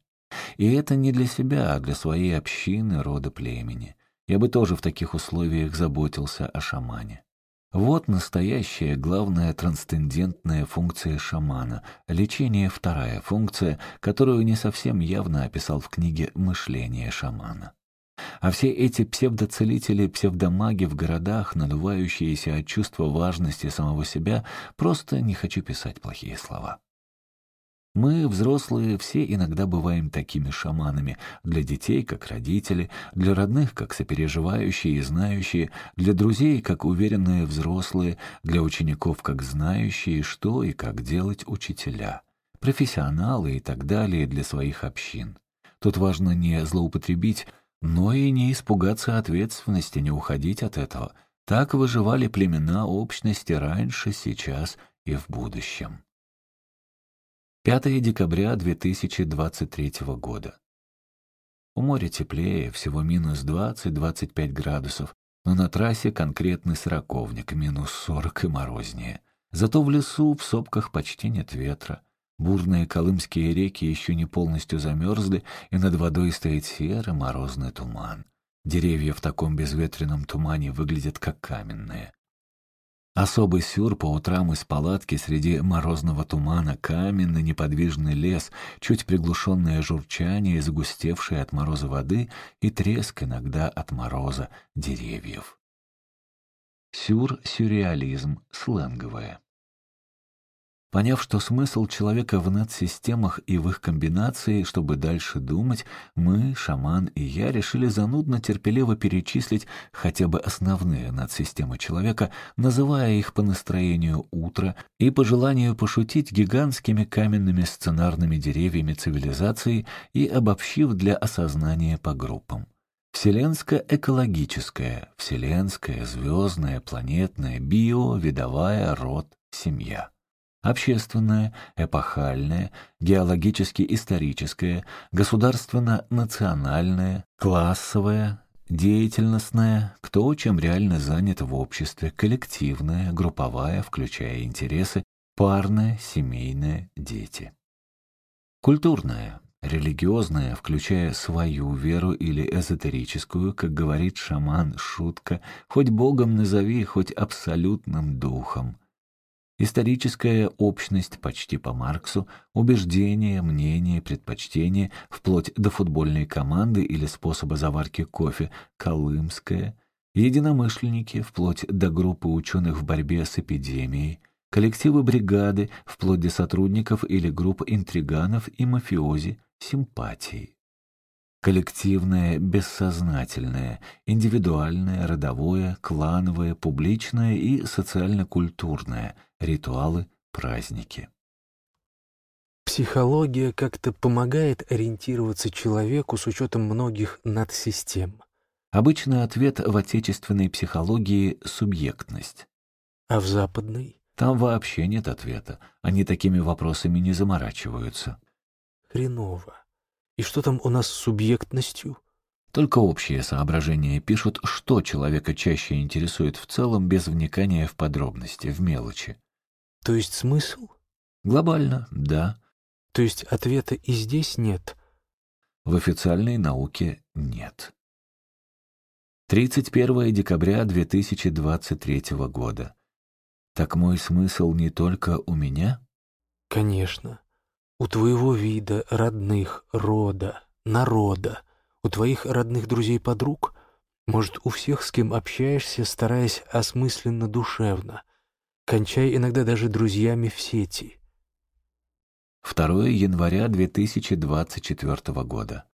И это не для себя, а для своей общины, рода, племени. Я бы тоже в таких условиях заботился о шамане. Вот настоящая главная трансцендентная функция шамана, лечение вторая функция, которую не совсем явно описал в книге «Мышление шамана». А все эти псевдоцелители, псевдомаги в городах, надувающиеся от чувства важности самого себя, просто не хочу писать плохие слова. Мы, взрослые, все иногда бываем такими шаманами. Для детей, как родители, для родных, как сопереживающие и знающие, для друзей, как уверенные взрослые, для учеников, как знающие, что и как делать учителя, профессионалы и так далее для своих общин. Тут важно не злоупотребить, но и не испугаться ответственности, не уходить от этого. Так выживали племена общности раньше, сейчас и в будущем. 5 декабря 2023 года. У моря теплее, всего минус 20-25 градусов, но на трассе конкретный сороковник, минус 40 и морознее. Зато в лесу, в сопках почти нет ветра. Бурные колымские реки еще не полностью замерзли, и над водой стоит серый морозный туман. Деревья в таком безветренном тумане выглядят как каменные. Особый сюр по утрам из палатки среди морозного тумана, каменный неподвижный лес, чуть приглушенное журчание, загустевшее от мороза воды и треск иногда от мороза деревьев. Сюр-сюрреализм, сленговое. Поняв, что смысл человека в надсистемах и в их комбинации, чтобы дальше думать, мы, шаман и я, решили занудно терпеливо перечислить хотя бы основные надсистемы человека, называя их по настроению утра и по желанию пошутить гигантскими каменными сценарными деревьями цивилизации и обобщив для осознания по группам. Вселенско-экологическая, вселенская, звездная, планетная, био, видовая, род, семья общественное, эпохальное, геологически-историческое, государственно-национальное, классовое, деятельностное, кто чем реально занят в обществе, коллективное, групповая, включая интересы, парное, семейное, дети. Культурное, религиозное, включая свою веру или эзотерическую, как говорит шаман, шутка, хоть богом назови, хоть абсолютным духом – Историческая общность почти по Марксу, убеждения, мнения, предпочтения, вплоть до футбольной команды или способа заварки кофе, колымская, единомышленники, вплоть до группы ученых в борьбе с эпидемией, коллективы бригады, вплоть до сотрудников или групп интриганов и мафиози, симпатии. Коллективное, бессознательное, индивидуальное, родовое, клановое, публичное и социально-культурное – ритуалы, праздники. Психология как-то помогает ориентироваться человеку с учетом многих надсистем. Обычный ответ в отечественной психологии — субъектность. А в западной? Там вообще нет ответа. Они такими вопросами не заморачиваются. Хреново. И что там у нас с субъектностью? Только общие соображения пишут, что человека чаще интересует в целом, без вникания в подробности, в мелочи. То есть смысл? Глобально, да. То есть ответа и здесь нет? В официальной науке нет. 31 декабря 2023 года. Так мой смысл не только у меня? Конечно. У твоего вида, родных, рода, народа, у твоих родных друзей-подруг, может, у всех, с кем общаешься, стараясь осмысленно душевно, кончая иногда даже друзьями в сети. 2 января 2024 года.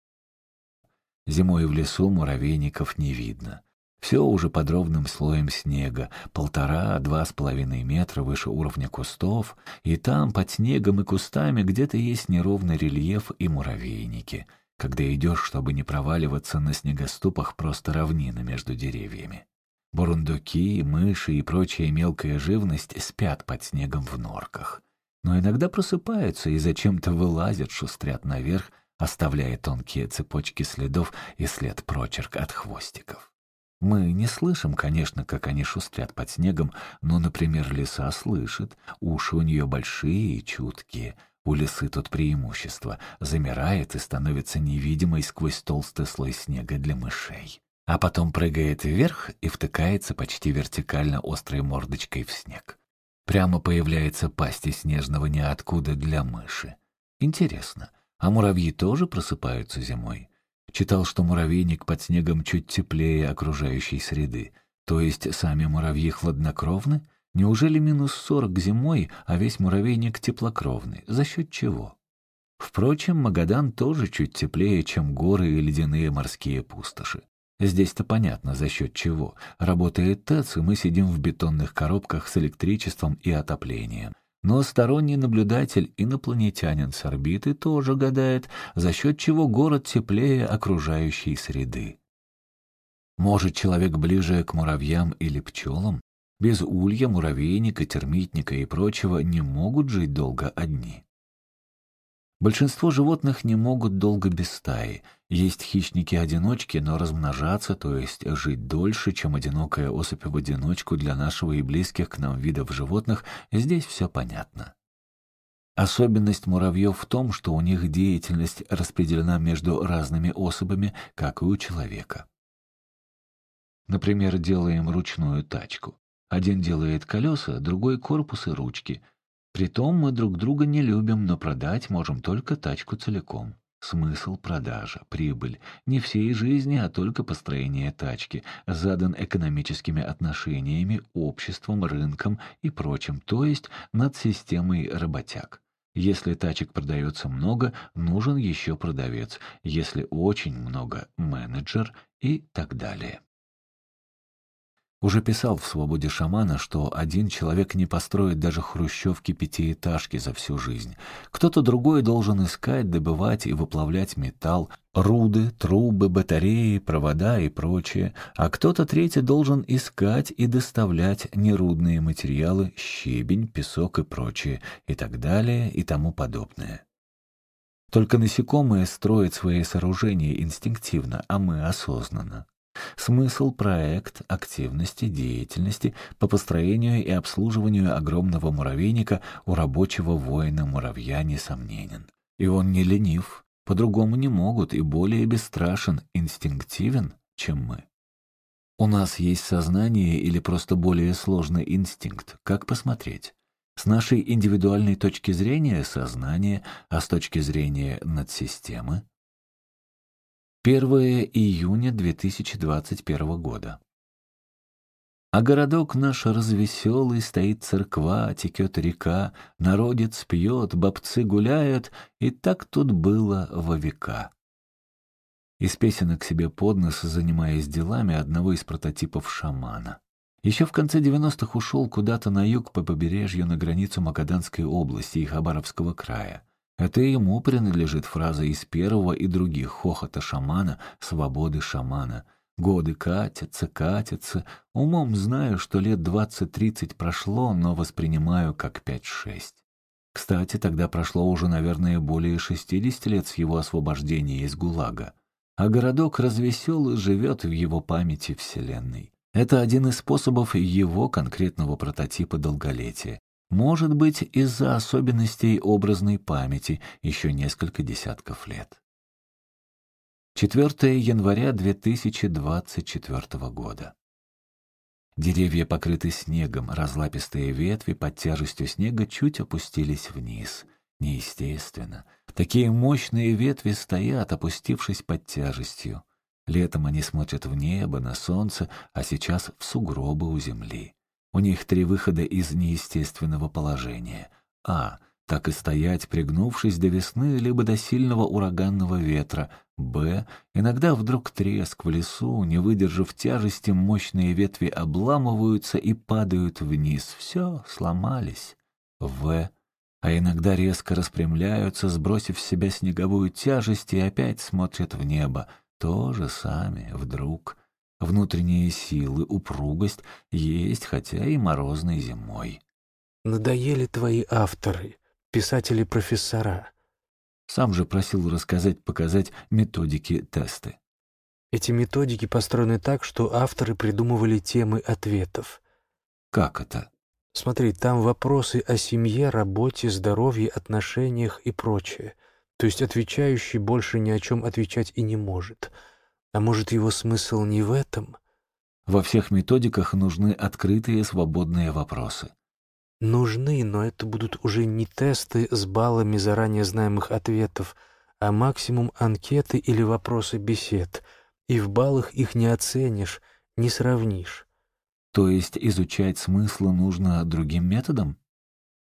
Зимой в лесу муравейников не видно. Все уже под ровным слоем снега, полтора-два с половиной метра выше уровня кустов, и там, под снегом и кустами, где-то есть неровный рельеф и муравейники, когда идешь, чтобы не проваливаться на снегоступах, просто равнина между деревьями. Бурундуки, мыши и прочая мелкая живность спят под снегом в норках. Но иногда просыпаются и зачем-то вылазят, шустрят наверх, оставляя тонкие цепочки следов и след прочерк от хвостиков. Мы не слышим, конечно, как они шустрят под снегом, но, например, лиса слышит, уши у нее большие и чуткие. У лисы тут преимущество — замирает и становится невидимой сквозь толстый слой снега для мышей а потом прыгает вверх и втыкается почти вертикально острой мордочкой в снег. Прямо появляется пасть из снежного ниоткуда для мыши. Интересно, а муравьи тоже просыпаются зимой? Читал, что муравейник под снегом чуть теплее окружающей среды. То есть сами муравьи хладнокровны? Неужели минус сорок зимой, а весь муравейник теплокровный? За счет чего? Впрочем, Магадан тоже чуть теплее, чем горы и ледяные морские пустоши. Здесь-то понятно, за счет чего. Работает ТЭЦ, и мы сидим в бетонных коробках с электричеством и отоплением. Но сторонний наблюдатель, инопланетянин с орбиты, тоже гадает, за счет чего город теплее окружающей среды. Может, человек ближе к муравьям или пчелам? Без улья, муравейника, термитника и прочего не могут жить долго одни. Большинство животных не могут долго без стаи. Есть хищники-одиночки, но размножаться, то есть жить дольше, чем одинокая особь в одиночку для нашего и близких к нам видов животных, здесь все понятно. Особенность муравьев в том, что у них деятельность распределена между разными особами, как и у человека. Например, делаем ручную тачку. Один делает колеса, другой — корпус и ручки — Притом мы друг друга не любим, но продать можем только тачку целиком. Смысл продажа, прибыль. Не всей жизни, а только построение тачки, задан экономическими отношениями, обществом, рынком и прочим, то есть над системой работяг. Если тачек продается много, нужен еще продавец. Если очень много – менеджер и так далее. Уже писал в «Свободе шамана», что один человек не построит даже хрущевки пятиэтажки за всю жизнь. Кто-то другой должен искать, добывать и выплавлять металл, руды, трубы, батареи, провода и прочее, а кто-то третий должен искать и доставлять нерудные материалы, щебень, песок и прочее, и так далее и тому подобное. Только насекомые строят свои сооружения инстинктивно, а мы осознанно. Смысл проект активности, деятельности по построению и обслуживанию огромного муравейника у рабочего воина-муравья несомненен. И он не ленив, по-другому не могут и более бесстрашен, инстинктивен, чем мы. У нас есть сознание или просто более сложный инстинкт, как посмотреть? С нашей индивидуальной точки зрения — сознание, а с точки зрения надсистемы 1 июня 2021 года. А городок наш развеселый, стоит церква, текет река, народец пьет, бабцы гуляют, и так тут было во века. Из песенок себе под нос, занимаясь делами одного из прототипов шамана. Еще в конце 90-х ушел куда-то на юг по побережью на границу Магаданской области и Хабаровского края. Это ему принадлежит фраза из первого и других хохота шамана, свободы шамана. Годы катятся, катятся. Умом знаю, что лет двадцать-тридцать прошло, но воспринимаю как пять-шесть. Кстати, тогда прошло уже, наверное, более шестидесяти лет с его освобождения из ГУЛАГа. А городок развеселый живет в его памяти Вселенной. Это один из способов его конкретного прототипа долголетия. Может быть, из-за особенностей образной памяти еще несколько десятков лет. 4 января 2024 года. Деревья покрыты снегом, разлапистые ветви под тяжестью снега чуть опустились вниз. Неестественно. Такие мощные ветви стоят, опустившись под тяжестью. Летом они смотрят в небо, на солнце, а сейчас в сугробы у земли. У них три выхода из неестественного положения. А. Так и стоять, пригнувшись до весны, либо до сильного ураганного ветра. Б. Иногда вдруг треск в лесу, не выдержав тяжести, мощные ветви обламываются и падают вниз. Все, сломались. В. А иногда резко распрямляются, сбросив с себя снеговую тяжесть, и опять смотрят в небо. Тоже сами, вдруг. Внутренние силы, упругость есть, хотя и морозной зимой. Надоели твои авторы, писатели-профессора. Сам же просил рассказать, показать методики тесты. Эти методики построены так, что авторы придумывали темы ответов. Как это? Смотри, там вопросы о семье, работе, здоровье, отношениях и прочее. То есть отвечающий больше ни о чем отвечать и не может — а может, его смысл не в этом? Во всех методиках нужны открытые свободные вопросы. Нужны, но это будут уже не тесты с баллами заранее знаемых ответов, а максимум анкеты или вопросы бесед. И в баллах их не оценишь, не сравнишь. То есть изучать смыслы нужно другим методом?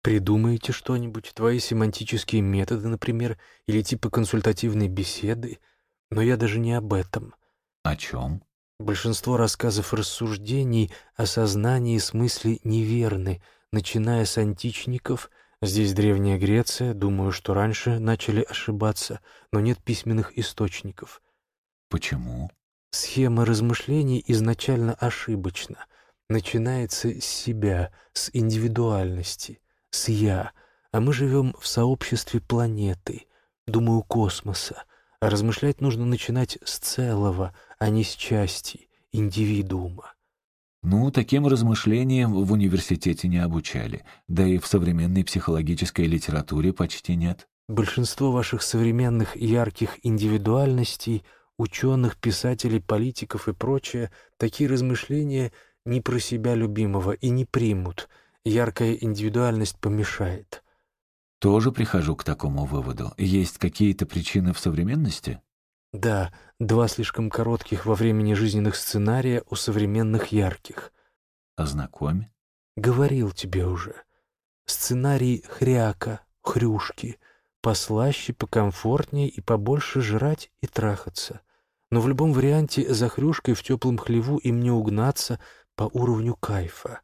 Придумайте что-нибудь, твои семантические методы, например, или типа консультативной беседы. Но я даже не об этом. О чем? Большинство рассказов и рассуждений о сознании и смысле неверны, начиная с античников, Здесь Древняя Греция, думаю, что раньше начали ошибаться, но нет письменных источников. Почему? Схема размышлений изначально ошибочна. Начинается с себя, с индивидуальности, с «я», а мы живем в сообществе планеты, думаю, космоса. Размышлять нужно начинать с целого, а не с части, индивидуума. Ну, таким размышлениям в университете не обучали, да и в современной психологической литературе почти нет. Большинство ваших современных ярких индивидуальностей, ученых, писателей, политиков и прочее, такие размышления не про себя любимого и не примут. Яркая индивидуальность помешает. Тоже прихожу к такому выводу. Есть какие-то причины в современности? Да, два слишком коротких во времени жизненных сценария у современных ярких. Ознакомь. Говорил тебе уже. Сценарий хряка, хрюшки, послаще, покомфортнее и побольше жрать и трахаться. Но в любом варианте за хрюшкой в теплом хлеву им не угнаться по уровню кайфа.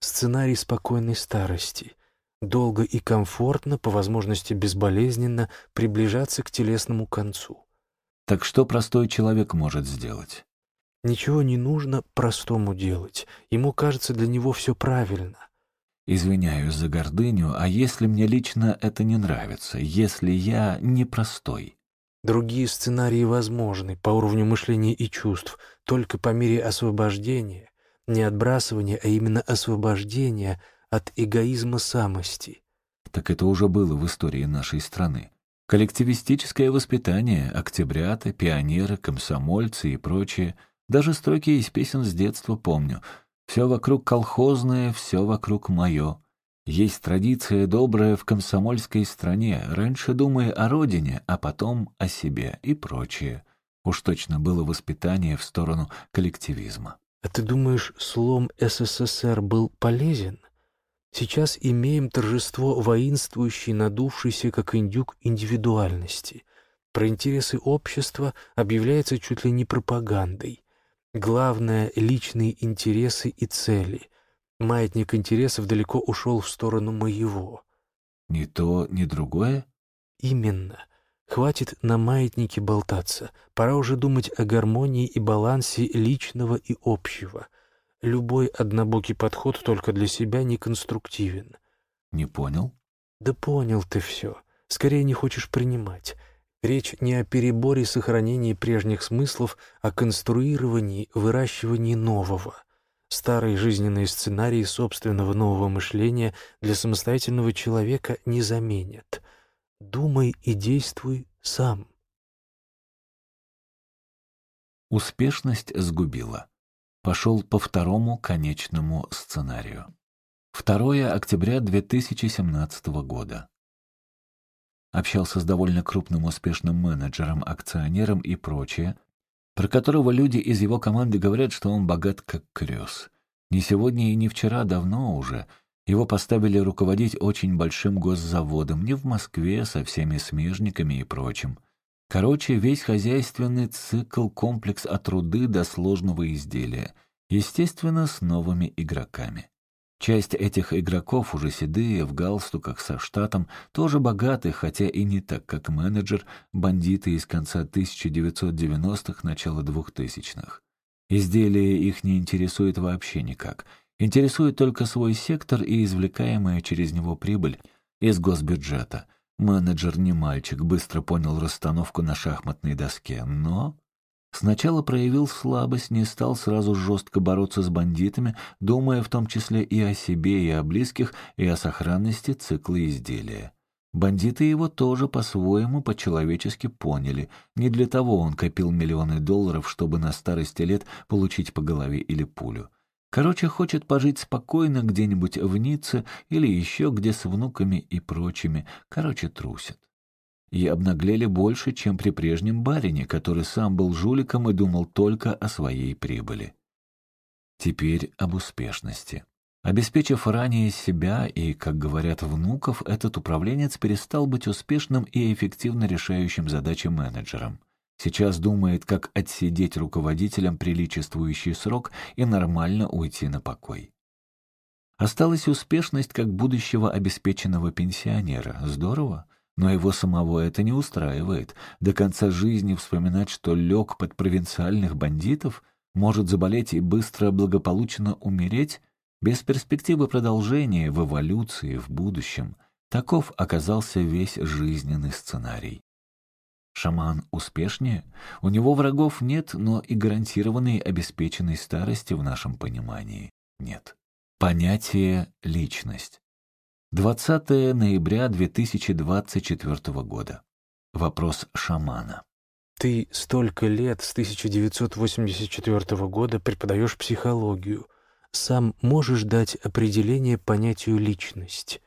Сценарий спокойной старости. Долго и комфортно, по возможности безболезненно, приближаться к телесному концу. Так что простой человек может сделать? Ничего не нужно простому делать. Ему кажется, для него все правильно. Извиняюсь за гордыню, а если мне лично это не нравится, если я непростой? Другие сценарии возможны по уровню мышления и чувств, только по мере освобождения, не отбрасывания, а именно освобождения от эгоизма самости. Так это уже было в истории нашей страны. Коллективистическое воспитание, октябрята, пионеры, комсомольцы и прочее. Даже строки из песен с детства помню. Все вокруг колхозное, все вокруг мое. Есть традиция добрая в комсомольской стране, раньше думая о родине, а потом о себе и прочее. Уж точно было воспитание в сторону коллективизма. А ты думаешь, слом СССР был полезен? Сейчас имеем торжество воинствующей, надувшейся, как индюк, индивидуальности. Про интересы общества объявляется чуть ли не пропагандой. Главное — личные интересы и цели. Маятник интересов далеко ушел в сторону моего. Ни то, ни другое? Именно. Хватит на маятнике болтаться. Пора уже думать о гармонии и балансе личного и общего — Любой однобокий подход только для себя неконструктивен. Не понял? Да понял ты все. Скорее не хочешь принимать. Речь не о переборе сохранении прежних смыслов, а о конструировании, выращивании нового. Старые жизненные сценарии собственного нового мышления для самостоятельного человека не заменят. Думай и действуй сам. Успешность сгубила пошел по второму конечному сценарию. 2 октября 2017 года. Общался с довольно крупным успешным менеджером, акционером и прочее, про которого люди из его команды говорят, что он богат как крёс. Не сегодня и не вчера, давно уже. Его поставили руководить очень большим госзаводом, не в Москве, со всеми смежниками и прочим. Короче, весь хозяйственный цикл, комплекс от труды до сложного изделия. Естественно, с новыми игроками. Часть этих игроков, уже седые, в галстуках со штатом, тоже богаты, хотя и не так, как менеджер, бандиты из конца 1990-х, начала 2000-х. Изделие их не интересует вообще никак. Интересует только свой сектор и извлекаемая через него прибыль из госбюджета — Менеджер не мальчик, быстро понял расстановку на шахматной доске, но... Сначала проявил слабость, не стал сразу жестко бороться с бандитами, думая в том числе и о себе, и о близких, и о сохранности цикла изделия. Бандиты его тоже по-своему, по-человечески поняли. Не для того он копил миллионы долларов, чтобы на старости лет получить по голове или пулю. Короче, хочет пожить спокойно где-нибудь в Ницце или еще где с внуками и прочими. Короче, трусит. И обнаглели больше, чем при прежнем барине, который сам был жуликом и думал только о своей прибыли. Теперь об успешности. Обеспечив ранее себя и, как говорят, внуков, этот управленец перестал быть успешным и эффективно решающим задачи менеджером. Сейчас думает, как отсидеть руководителям приличествующий срок и нормально уйти на покой. Осталась успешность как будущего обеспеченного пенсионера. Здорово. Но его самого это не устраивает. До конца жизни вспоминать, что лег под провинциальных бандитов, может заболеть и быстро благополучно умереть, без перспективы продолжения в эволюции в будущем. Таков оказался весь жизненный сценарий. Шаман успешнее? У него врагов нет, но и гарантированной обеспеченной старости в нашем понимании нет. Понятие «личность». 20 ноября 2024 года. Вопрос шамана. Ты столько лет, с 1984 года, преподаешь психологию. Сам можешь дать определение понятию «личность»?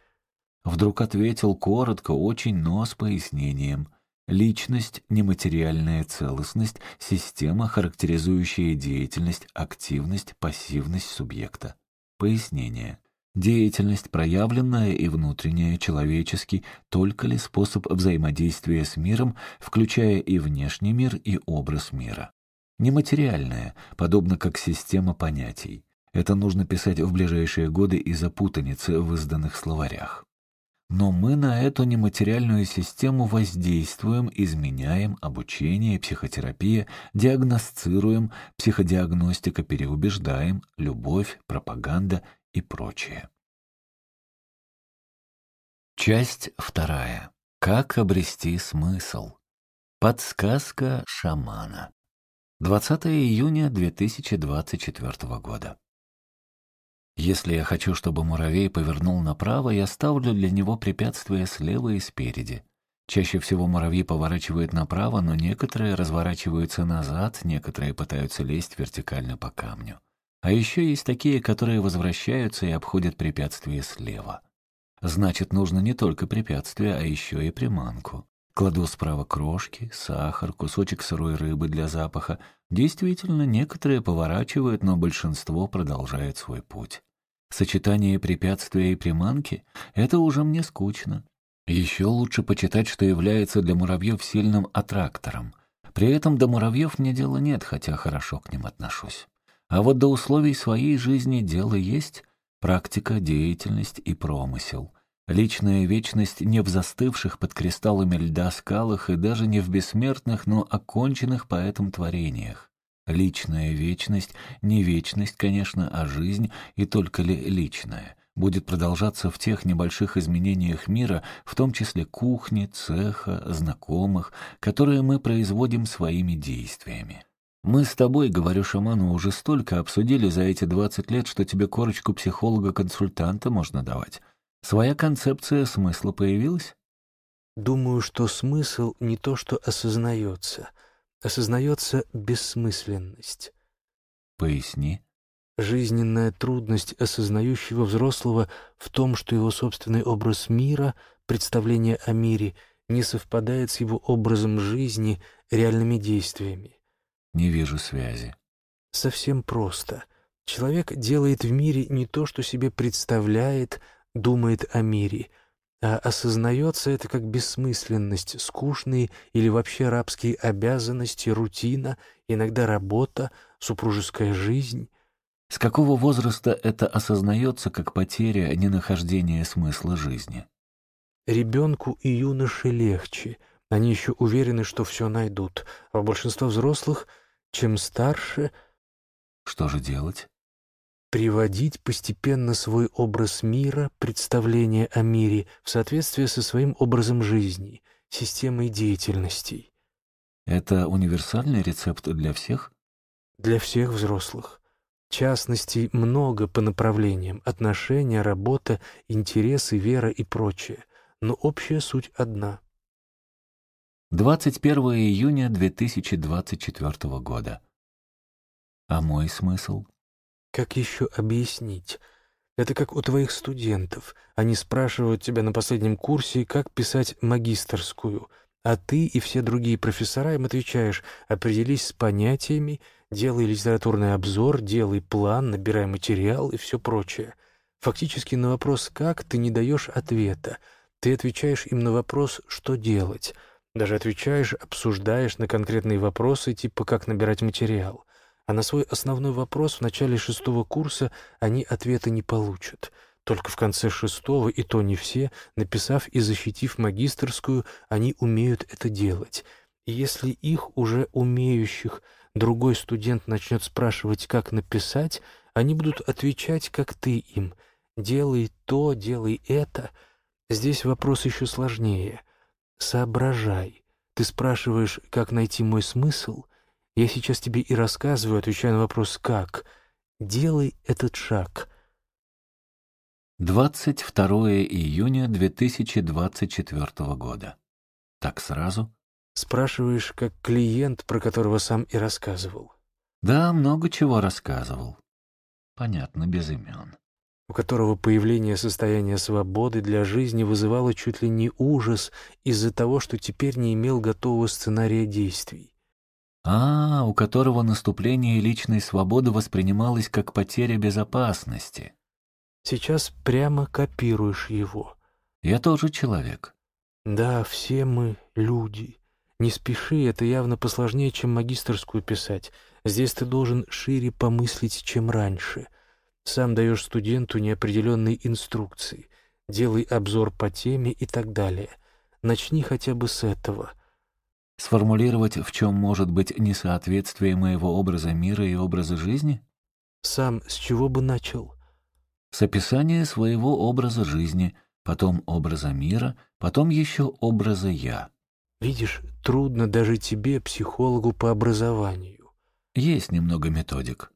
Вдруг ответил коротко, очень, но с пояснением. Личность — нематериальная целостность, система, характеризующая деятельность, активность, пассивность субъекта. Пояснение. Деятельность, проявленная и внутренняя, человеческий, только ли способ взаимодействия с миром, включая и внешний мир, и образ мира. Нематериальная, подобно как система понятий. Это нужно писать в ближайшие годы из-за путаницы в изданных словарях. Но мы на эту нематериальную систему воздействуем, изменяем обучение, психотерапия, диагностируем, психодиагностика, переубеждаем, любовь, пропаганда и прочее. Часть вторая. Как обрести смысл? Подсказка шамана. 20 июня 2024 года. Если я хочу, чтобы муравей повернул направо, я ставлю для него препятствия слева и спереди. Чаще всего муравьи поворачивают направо, но некоторые разворачиваются назад, некоторые пытаются лезть вертикально по камню. А еще есть такие, которые возвращаются и обходят препятствия слева. Значит, нужно не только препятствие, а еще и приманку. Кладу справа крошки, сахар, кусочек сырой рыбы для запаха. Действительно, некоторые поворачивают, но большинство продолжает свой путь. Сочетание препятствия и приманки — это уже мне скучно. Еще лучше почитать, что является для муравьев сильным аттрактором. При этом до муравьев мне дела нет, хотя хорошо к ним отношусь. А вот до условий своей жизни дело есть — практика, деятельность и промысел. Личная вечность не в застывших под кристаллами льда скалах и даже не в бессмертных, но оконченных поэтом творениях. Личная вечность — не вечность, конечно, а жизнь, и только ли личная — будет продолжаться в тех небольших изменениях мира, в том числе кухни, цеха, знакомых, которые мы производим своими действиями. Мы с тобой, говорю шаману, уже столько обсудили за эти двадцать лет, что тебе корочку психолога-консультанта можно давать. Своя концепция смысла появилась? Думаю, что смысл не то, что осознается. Осознается бессмысленность. Поясни. Жизненная трудность осознающего взрослого в том, что его собственный образ мира, представление о мире, не совпадает с его образом жизни, реальными действиями. Не вижу связи. Совсем просто. Человек делает в мире не то, что себе представляет, думает о мире, а осознается это как бессмысленность, скучные или вообще рабские обязанности, рутина, иногда работа, супружеская жизнь. С какого возраста это осознается как потеря ненахождения смысла жизни? Ребенку и юноше легче — они еще уверены, что все найдут, а большинство взрослых, чем старше... Что же делать? Приводить постепенно свой образ мира, представление о мире в соответствие со своим образом жизни, системой деятельностей. Это универсальный рецепт для всех? Для всех взрослых. Частностей много по направлениям — отношения, работа, интересы, вера и прочее. Но общая суть одна — 21 июня 2024 года. А мой смысл? Как еще объяснить? Это как у твоих студентов. Они спрашивают тебя на последнем курсе, как писать магистерскую, а ты и все другие профессора им отвечаешь, определись с понятиями, делай литературный обзор, делай план, набирай материал и все прочее. Фактически на вопрос «как» ты не даешь ответа. Ты отвечаешь им на вопрос «что делать?». Даже отвечаешь, обсуждаешь на конкретные вопросы, типа как набирать материал. А на свой основной вопрос в начале шестого курса они ответа не получат. Только в конце шестого, и то не все, написав и защитив магистрскую, они умеют это делать. И если их, уже умеющих, другой студент начнет спрашивать, как написать, они будут отвечать, как ты им. «Делай то, делай это». Здесь вопрос еще сложнее. Соображай. Ты спрашиваешь, как найти мой смысл? Я сейчас тебе и рассказываю, отвечая на вопрос «как?». Делай этот шаг. 22 июня 2024 года. Так сразу? Спрашиваешь, как клиент, про которого сам и рассказывал. Да, много чего рассказывал. Понятно, без имен. У которого появление состояния свободы для жизни вызывало чуть ли не ужас из-за того, что теперь не имел готового сценария действий. А, у которого наступление личной свободы воспринималось как потеря безопасности. Сейчас прямо копируешь его. Я тоже человек. Да, все мы люди. Не спеши, это явно посложнее, чем магистрскую писать. Здесь ты должен шире помыслить, чем раньше. Сам даешь студенту неопределенные инструкции. Делай обзор по теме и так далее. Начни хотя бы с этого. Сформулировать, в чем может быть несоответствие моего образа мира и образа жизни? Сам с чего бы начал? С описания своего образа жизни, потом образа мира, потом еще образа «я». Видишь, трудно даже тебе, психологу по образованию. Есть немного методик.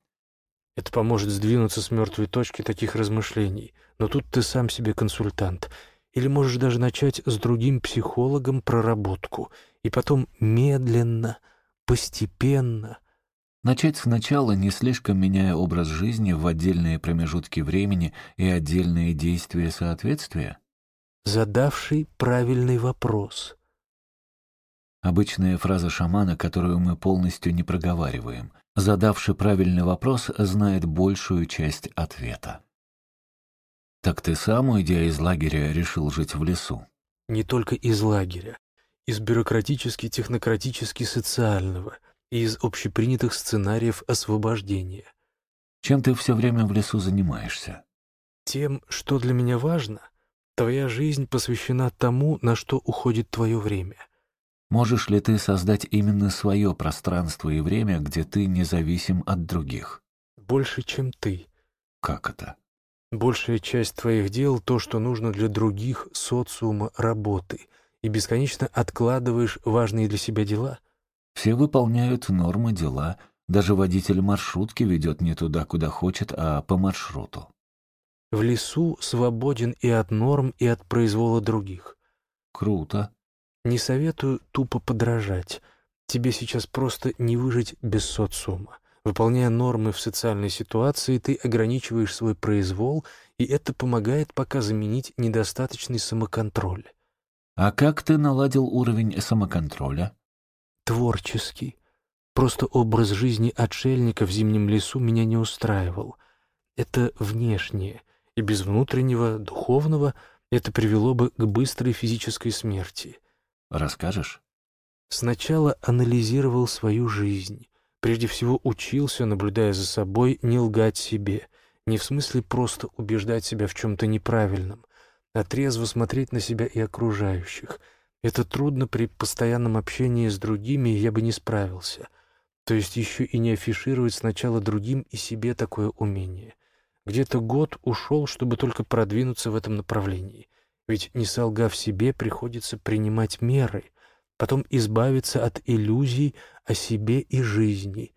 Это поможет сдвинуться с мертвой точки таких размышлений. Но тут ты сам себе консультант. Или можешь даже начать с другим психологом проработку. И потом медленно, постепенно. Начать сначала, не слишком меняя образ жизни в отдельные промежутки времени и отдельные действия соответствия? Задавший правильный вопрос — Обычная фраза шамана, которую мы полностью не проговариваем. Задавший правильный вопрос, знает большую часть ответа. «Так ты сам, уйдя из лагеря, решил жить в лесу?» «Не только из лагеря. Из бюрократически-технократически-социального и из общепринятых сценариев освобождения». «Чем ты все время в лесу занимаешься?» «Тем, что для меня важно. Твоя жизнь посвящена тому, на что уходит твое время». Можешь ли ты создать именно свое пространство и время, где ты независим от других? Больше, чем ты. Как это? Большая часть твоих дел — то, что нужно для других, социума, работы. И бесконечно откладываешь важные для себя дела. Все выполняют нормы дела. Даже водитель маршрутки ведет не туда, куда хочет, а по маршруту. В лесу свободен и от норм, и от произвола других. Круто. Не советую тупо подражать. Тебе сейчас просто не выжить без социума. Выполняя нормы в социальной ситуации, ты ограничиваешь свой произвол, и это помогает пока заменить недостаточный самоконтроль. А как ты наладил уровень самоконтроля? Творческий. Просто образ жизни отшельника в зимнем лесу меня не устраивал. Это внешнее, и без внутреннего, духовного это привело бы к быстрой физической смерти. Расскажешь? Сначала анализировал свою жизнь. Прежде всего учился, наблюдая за собой, не лгать себе. Не в смысле просто убеждать себя в чем-то неправильном, а трезво смотреть на себя и окружающих. Это трудно при постоянном общении с другими, и я бы не справился. То есть еще и не афишировать сначала другим и себе такое умение. Где-то год ушел, чтобы только продвинуться в этом направлении. Ведь, не солгав себе, приходится принимать меры, потом избавиться от иллюзий о себе и жизни.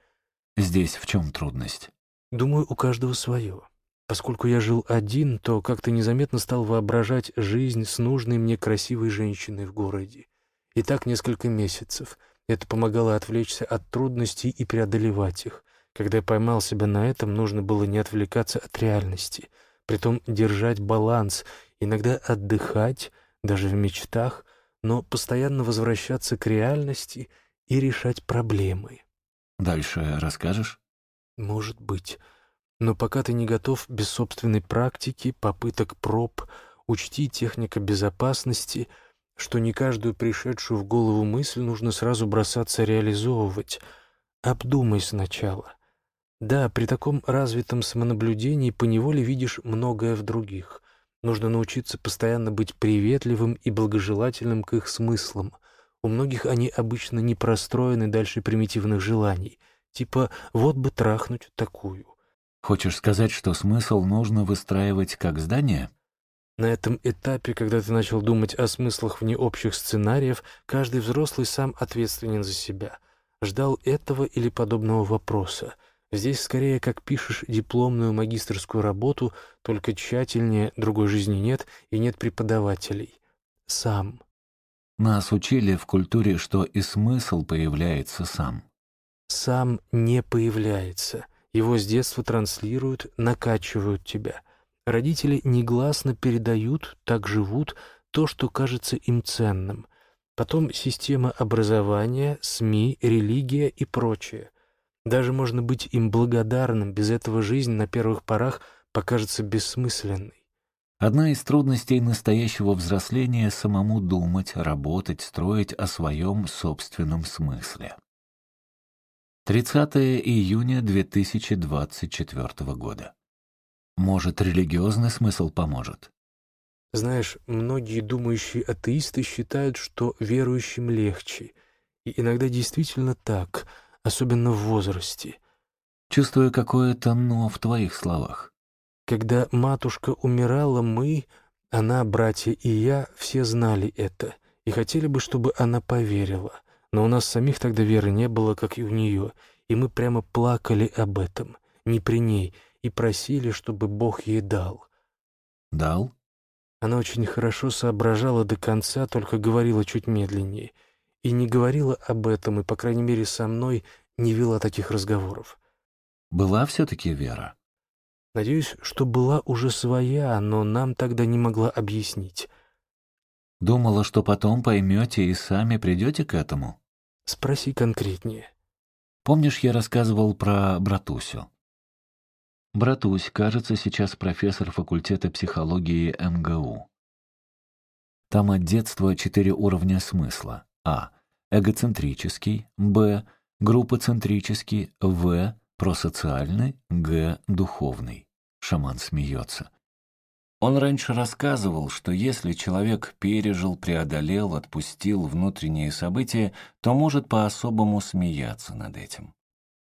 Здесь в чем трудность? Думаю, у каждого свое. Поскольку я жил один, то как-то незаметно стал воображать жизнь с нужной мне красивой женщиной в городе. И так несколько месяцев. Это помогало отвлечься от трудностей и преодолевать их. Когда я поймал себя на этом, нужно было не отвлекаться от реальности, притом держать баланс иногда отдыхать, даже в мечтах, но постоянно возвращаться к реальности и решать проблемы. Дальше расскажешь? Может быть. Но пока ты не готов без собственной практики, попыток проб, учти техника безопасности, что не каждую пришедшую в голову мысль нужно сразу бросаться реализовывать. Обдумай сначала. Да, при таком развитом самонаблюдении поневоле видишь многое в других. Нужно научиться постоянно быть приветливым и благожелательным к их смыслам. У многих они обычно не простроены дальше примитивных желаний. Типа «вот бы трахнуть такую». Хочешь сказать, что смысл нужно выстраивать как здание? На этом этапе, когда ты начал думать о смыслах вне общих сценариев, каждый взрослый сам ответственен за себя. Ждал этого или подобного вопроса. Здесь скорее как пишешь дипломную магистрскую работу, только тщательнее, другой жизни нет и нет преподавателей. Сам. Нас учили в культуре, что и смысл появляется сам. Сам не появляется. Его с детства транслируют, накачивают тебя. Родители негласно передают, так живут, то, что кажется им ценным. Потом система образования, СМИ, религия и прочее. Даже можно быть им благодарным, без этого жизнь на первых порах покажется бессмысленной. Одна из трудностей настоящего взросления — самому думать, работать, строить о своем собственном смысле. 30 июня 2024 года. Может, религиозный смысл поможет? Знаешь, многие думающие атеисты считают, что верующим легче. И иногда действительно так, особенно в возрасте. Чувствую какое-то «но» в твоих словах. Когда матушка умирала, мы, она, братья и я, все знали это и хотели бы, чтобы она поверила. Но у нас самих тогда веры не было, как и у нее, и мы прямо плакали об этом, не при ней, и просили, чтобы Бог ей дал. Дал? Она очень хорошо соображала до конца, только говорила чуть медленнее. И не говорила об этом, и, по крайней мере, со мной не вела таких разговоров. Была все-таки вера? Надеюсь, что была уже своя, но нам тогда не могла объяснить. Думала, что потом поймете и сами придете к этому? Спроси конкретнее. Помнишь, я рассказывал про братусю? Братусь, кажется, сейчас профессор факультета психологии МГУ. Там от детства четыре уровня смысла. А. Эгоцентрический. Б. Группоцентрический. В. Просоциальный. Г. Духовный. Шаман смеется. Он раньше рассказывал, что если человек пережил, преодолел, отпустил внутренние события, то может по-особому смеяться над этим.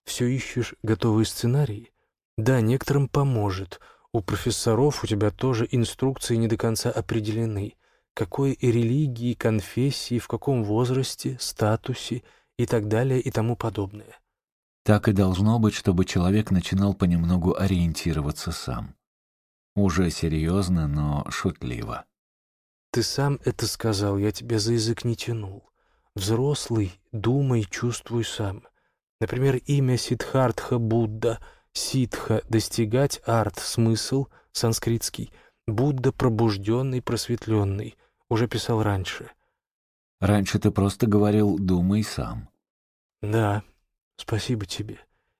«Все ищешь готовый сценарий?» Да, некоторым поможет. У профессоров у тебя тоже инструкции не до конца определены. Какой и религии, конфессии, в каком возрасте, статусе и так далее и тому подобное. Так и должно быть, чтобы человек начинал понемногу ориентироваться сам. Уже серьезно, но шутливо. Ты сам это сказал, я тебя за язык не тянул. Взрослый, думай, чувствуй сам. Например, имя Сиддхартха Будда — Ситха — достигать, арт — смысл, санскритский, Будда — пробужденный, просветленный. Уже писал раньше. Раньше ты просто говорил «думай сам». Да, спасибо тебе.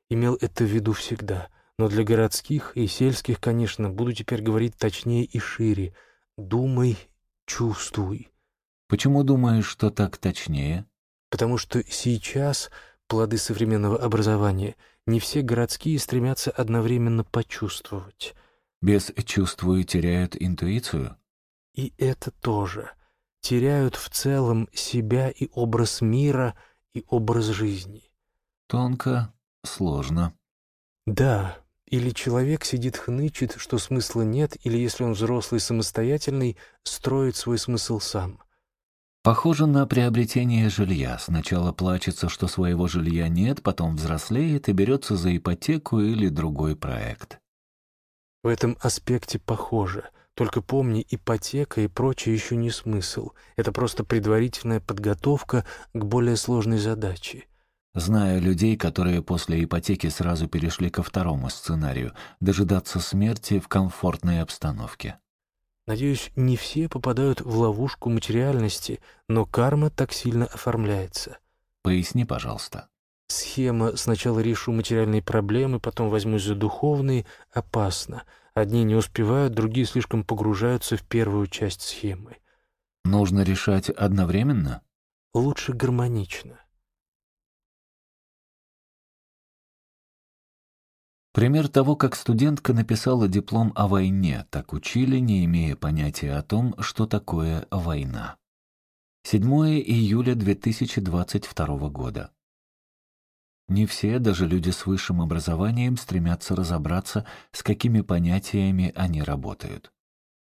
Имел это в виду всегда. Но для городских и сельских, конечно, буду теперь говорить точнее и шире. Думай, чувствуй. Почему думаешь, что так точнее? Потому что сейчас плоды современного образования не все городские стремятся одновременно почувствовать. Без «чувствую» теряют интуицию? И это тоже. Теряют в целом себя и образ мира, и образ жизни. Тонко, сложно. Да, или человек сидит хнычет, что смысла нет, или если он взрослый самостоятельный, строит свой смысл сам. Похоже на приобретение жилья. Сначала плачется, что своего жилья нет, потом взрослеет и берется за ипотеку или другой проект. В этом аспекте похоже. Только помни, ипотека и прочее еще не смысл. Это просто предварительная подготовка к более сложной задаче. Знаю людей, которые после ипотеки сразу перешли ко второму сценарию — дожидаться смерти в комфортной обстановке. Надеюсь, не все попадают в ловушку материальности, но карма так сильно оформляется. Поясни, пожалуйста. Схема «сначала решу материальные проблемы, потом возьмусь за духовные» опасна. Одни не успевают, другие слишком погружаются в первую часть схемы. Нужно решать одновременно? Лучше гармонично. Пример того, как студентка написала диплом о войне, так учили, не имея понятия о том, что такое война. 7 июля 2022 года. Не все, даже люди с высшим образованием, стремятся разобраться, с какими понятиями они работают.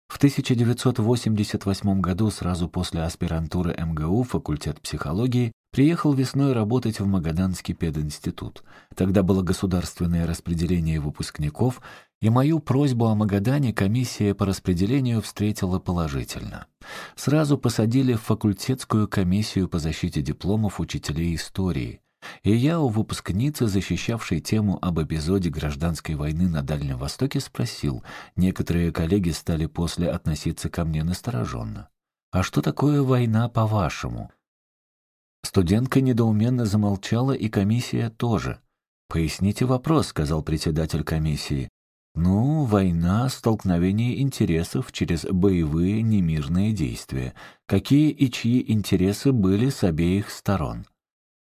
В 1988 году, сразу после аспирантуры МГУ, факультет психологии, приехал весной работать в Магаданский пединститут. Тогда было государственное распределение выпускников, и мою просьбу о Магадане комиссия по распределению встретила положительно. Сразу посадили в факультетскую комиссию по защите дипломов учителей истории. И я у выпускницы, защищавшей тему об эпизоде гражданской войны на Дальнем Востоке, спросил. Некоторые коллеги стали после относиться ко мне настороженно. «А что такое война, по-вашему?» Студентка недоуменно замолчала, и комиссия тоже. «Поясните вопрос», — сказал председатель комиссии. «Ну, война, столкновение интересов через боевые немирные действия. Какие и чьи интересы были с обеих сторон?»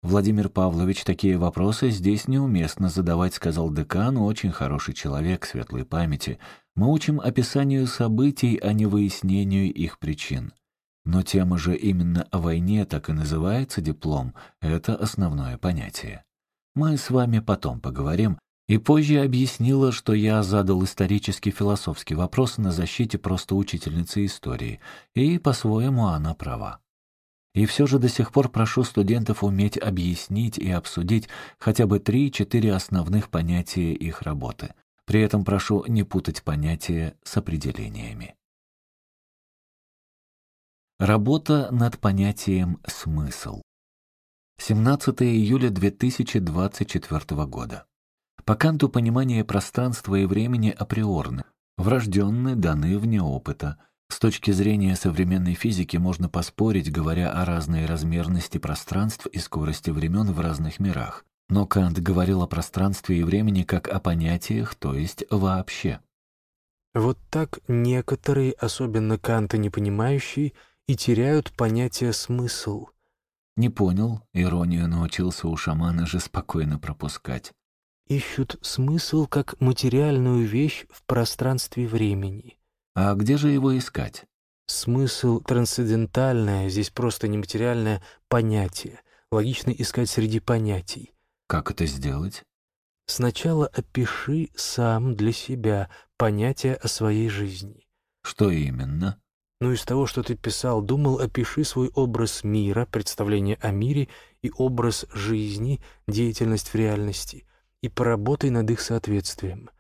«Владимир Павлович, такие вопросы здесь неуместно задавать», — сказал декан, очень хороший человек, светлой памяти. «Мы учим описанию событий, а не выяснению их причин». Но тема же именно о войне так и называется диплом, это основное понятие. Мы с вами потом поговорим, и позже объяснила, что я задал исторический философский вопрос на защите просто учительницы истории, и по-своему она права. И все же до сих пор прошу студентов уметь объяснить и обсудить хотя бы три-четыре основных понятия их работы. При этом прошу не путать понятия с определениями. Работа над понятием «смысл». 17 июля 2024 года. По Канту понимание пространства и времени априорны, врожденны, даны вне опыта – с точки зрения современной физики можно поспорить, говоря о разной размерности пространств и скорости времен в разных мирах. Но Кант говорил о пространстве и времени как о понятиях, то есть вообще. Вот так некоторые, особенно Канта не понимающие, и теряют понятие «смысл». Не понял, иронию научился у шамана же спокойно пропускать. Ищут смысл как материальную вещь в пространстве времени. А где же его искать? Смысл трансцендентальное, здесь просто нематериальное понятие. Логично искать среди понятий. Как это сделать? Сначала опиши сам для себя понятие о своей жизни. Что именно? Ну, из того, что ты писал, думал, опиши свой образ мира, представление о мире и образ жизни, деятельность в реальности, и поработай над их соответствием.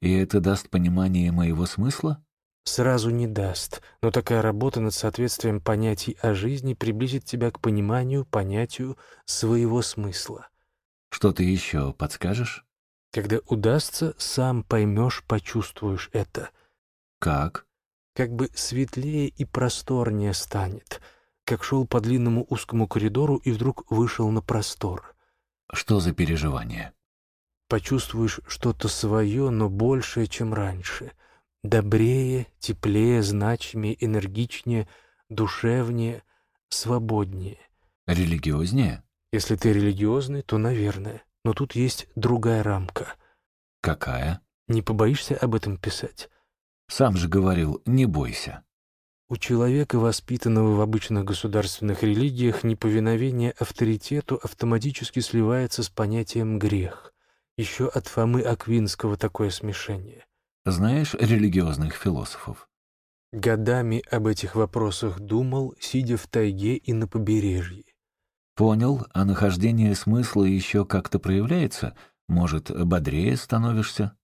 И это даст понимание моего смысла? сразу не даст, но такая работа над соответствием понятий о жизни приблизит тебя к пониманию, понятию своего смысла. Что ты еще подскажешь? Когда удастся, сам поймешь, почувствуешь это. Как? Как бы светлее и просторнее станет, как шел по длинному узкому коридору и вдруг вышел на простор. Что за переживание? Почувствуешь что-то свое, но большее, чем раньше — добрее, теплее, значимее, энергичнее, душевнее, свободнее. Религиознее? Если ты религиозный, то, наверное. Но тут есть другая рамка. Какая? Не побоишься об этом писать? Сам же говорил, не бойся. У человека, воспитанного в обычных государственных религиях, неповиновение авторитету автоматически сливается с понятием «грех». Еще от Фомы Аквинского такое смешение. Знаешь религиозных философов? Годами об этих вопросах думал, сидя в тайге и на побережье. Понял, а нахождение смысла еще как-то проявляется? Может, бодрее становишься?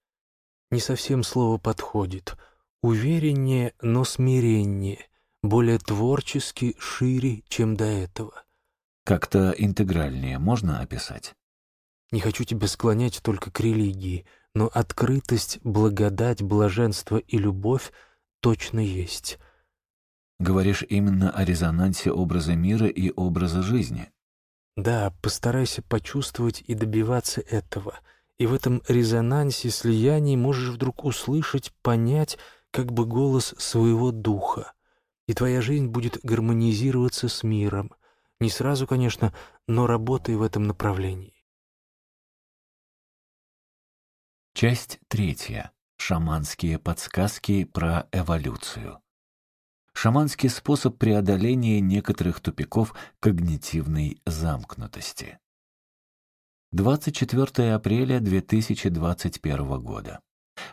Не совсем слово подходит. Увереннее, но смиреннее, более творчески, шире, чем до этого. Как-то интегральнее можно описать? Не хочу тебя склонять только к религии, но открытость, благодать, блаженство и любовь точно есть. Говоришь именно о резонансе образа мира и образа жизни. Да, постарайся почувствовать и добиваться этого. И в этом резонансе, слиянии можешь вдруг услышать, понять как бы голос своего духа. И твоя жизнь будет гармонизироваться с миром. Не сразу, конечно, но работай в этом направлении. Часть третья. Шаманские подсказки про эволюцию. Шаманский способ преодоления некоторых тупиков когнитивной замкнутости. 24 апреля 2021 года.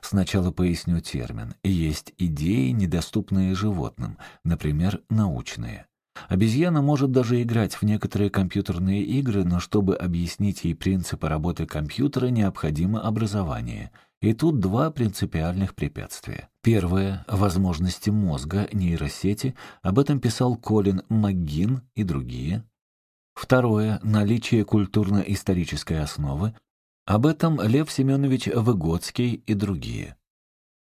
Сначала поясню термин. Есть идеи, недоступные животным, например, научные. Обезьяна может даже играть в некоторые компьютерные игры, но чтобы объяснить ей принципы работы компьютера, необходимо образование. И тут два принципиальных препятствия. Первое — возможности мозга, нейросети, об этом писал Колин МакГин и другие. Второе — наличие культурно-исторической основы, об этом Лев Семенович Выгодский и другие.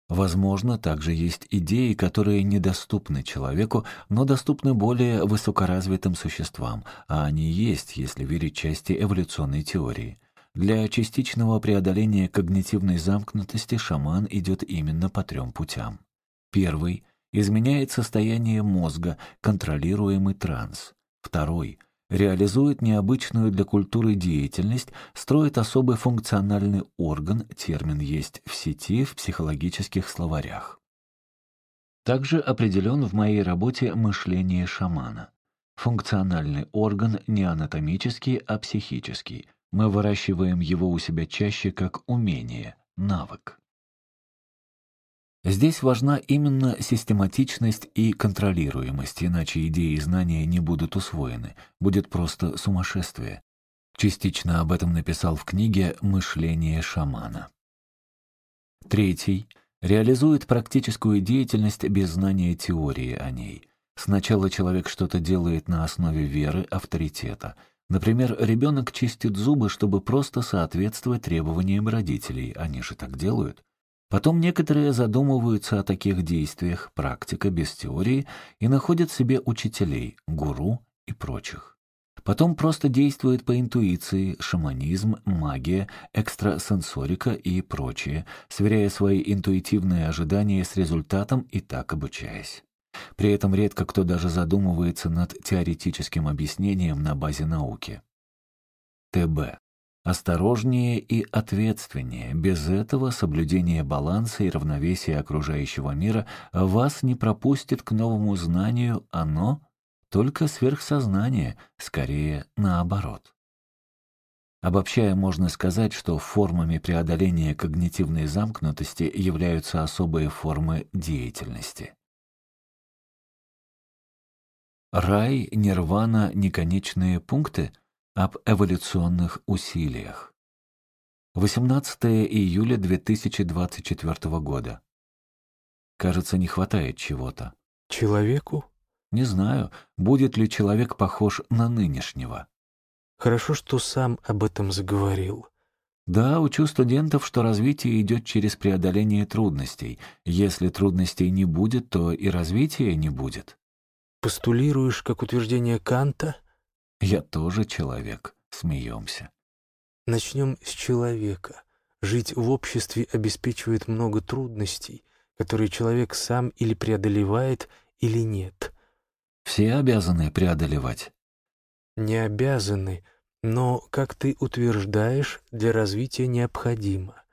Возможно, также есть идеи, которые недоступны человеку, но доступны более высокоразвитым существам, а они есть, если верить части эволюционной теории. Для частичного преодоления когнитивной замкнутости шаман идет именно по трем путям. Первый — изменяет состояние мозга, контролируемый транс. Второй — реализует необычную для культуры деятельность, строит особый функциональный орган, термин есть в сети, в психологических словарях. Также определен в моей работе мышление шамана. Функциональный орган не анатомический, а психический. Мы выращиваем его у себя чаще как умение, навык. Здесь важна именно систематичность и контролируемость, иначе идеи и знания не будут усвоены, будет просто сумасшествие. Частично об этом написал в книге «Мышление шамана». Третий. Реализует практическую деятельность без знания теории о ней. Сначала человек что-то делает на основе веры, авторитета. Например, ребенок чистит зубы, чтобы просто соответствовать требованиям родителей. Они же так делают. Потом некоторые задумываются о таких действиях, практика без теории, и находят себе учителей, гуру и прочих. Потом просто действуют по интуиции, шаманизм, магия, экстрасенсорика и прочее, сверяя свои интуитивные ожидания с результатом и так обучаясь. При этом редко кто даже задумывается над теоретическим объяснением на базе науки. ТБ. Осторожнее и ответственнее. Без этого соблюдение баланса и равновесия окружающего мира вас не пропустит к новому знанию, оно — только сверхсознание, скорее наоборот. Обобщая, можно сказать, что формами преодоления когнитивной замкнутости являются особые формы деятельности. Рай, нирвана, неконечные пункты — об эволюционных усилиях. 18 июля 2024 года. Кажется, не хватает чего-то. Человеку? Не знаю, будет ли человек похож на нынешнего. Хорошо, что сам об этом заговорил. Да, учу студентов, что развитие идет через преодоление трудностей. Если трудностей не будет, то и развития не будет. Постулируешь как утверждение Канта? Я тоже человек. Смеемся. Начнем с человека. Жить в обществе обеспечивает много трудностей, которые человек сам или преодолевает, или нет. Все обязаны преодолевать. Не обязаны, но, как ты утверждаешь, для развития необходимо.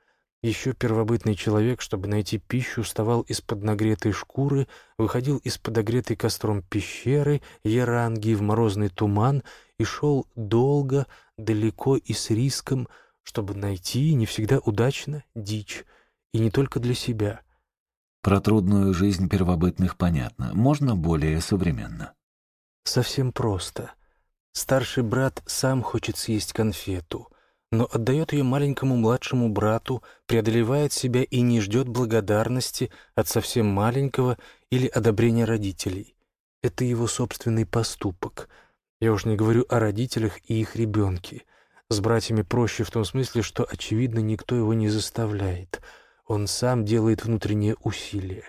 Еще первобытный человек, чтобы найти пищу, вставал из-под нагретой шкуры, выходил из подогретой костром пещеры, яранги в морозный туман и шел долго, далеко и с риском, чтобы найти, не всегда удачно, дичь, и не только для себя. Про трудную жизнь первобытных понятно, можно более современно. Совсем просто. Старший брат сам хочет съесть конфету — но отдает ее маленькому младшему брату, преодолевает себя и не ждет благодарности от совсем маленького или одобрения родителей. Это его собственный поступок. Я уж не говорю о родителях и их ребенке. С братьями проще в том смысле, что, очевидно, никто его не заставляет. Он сам делает внутреннее усилие.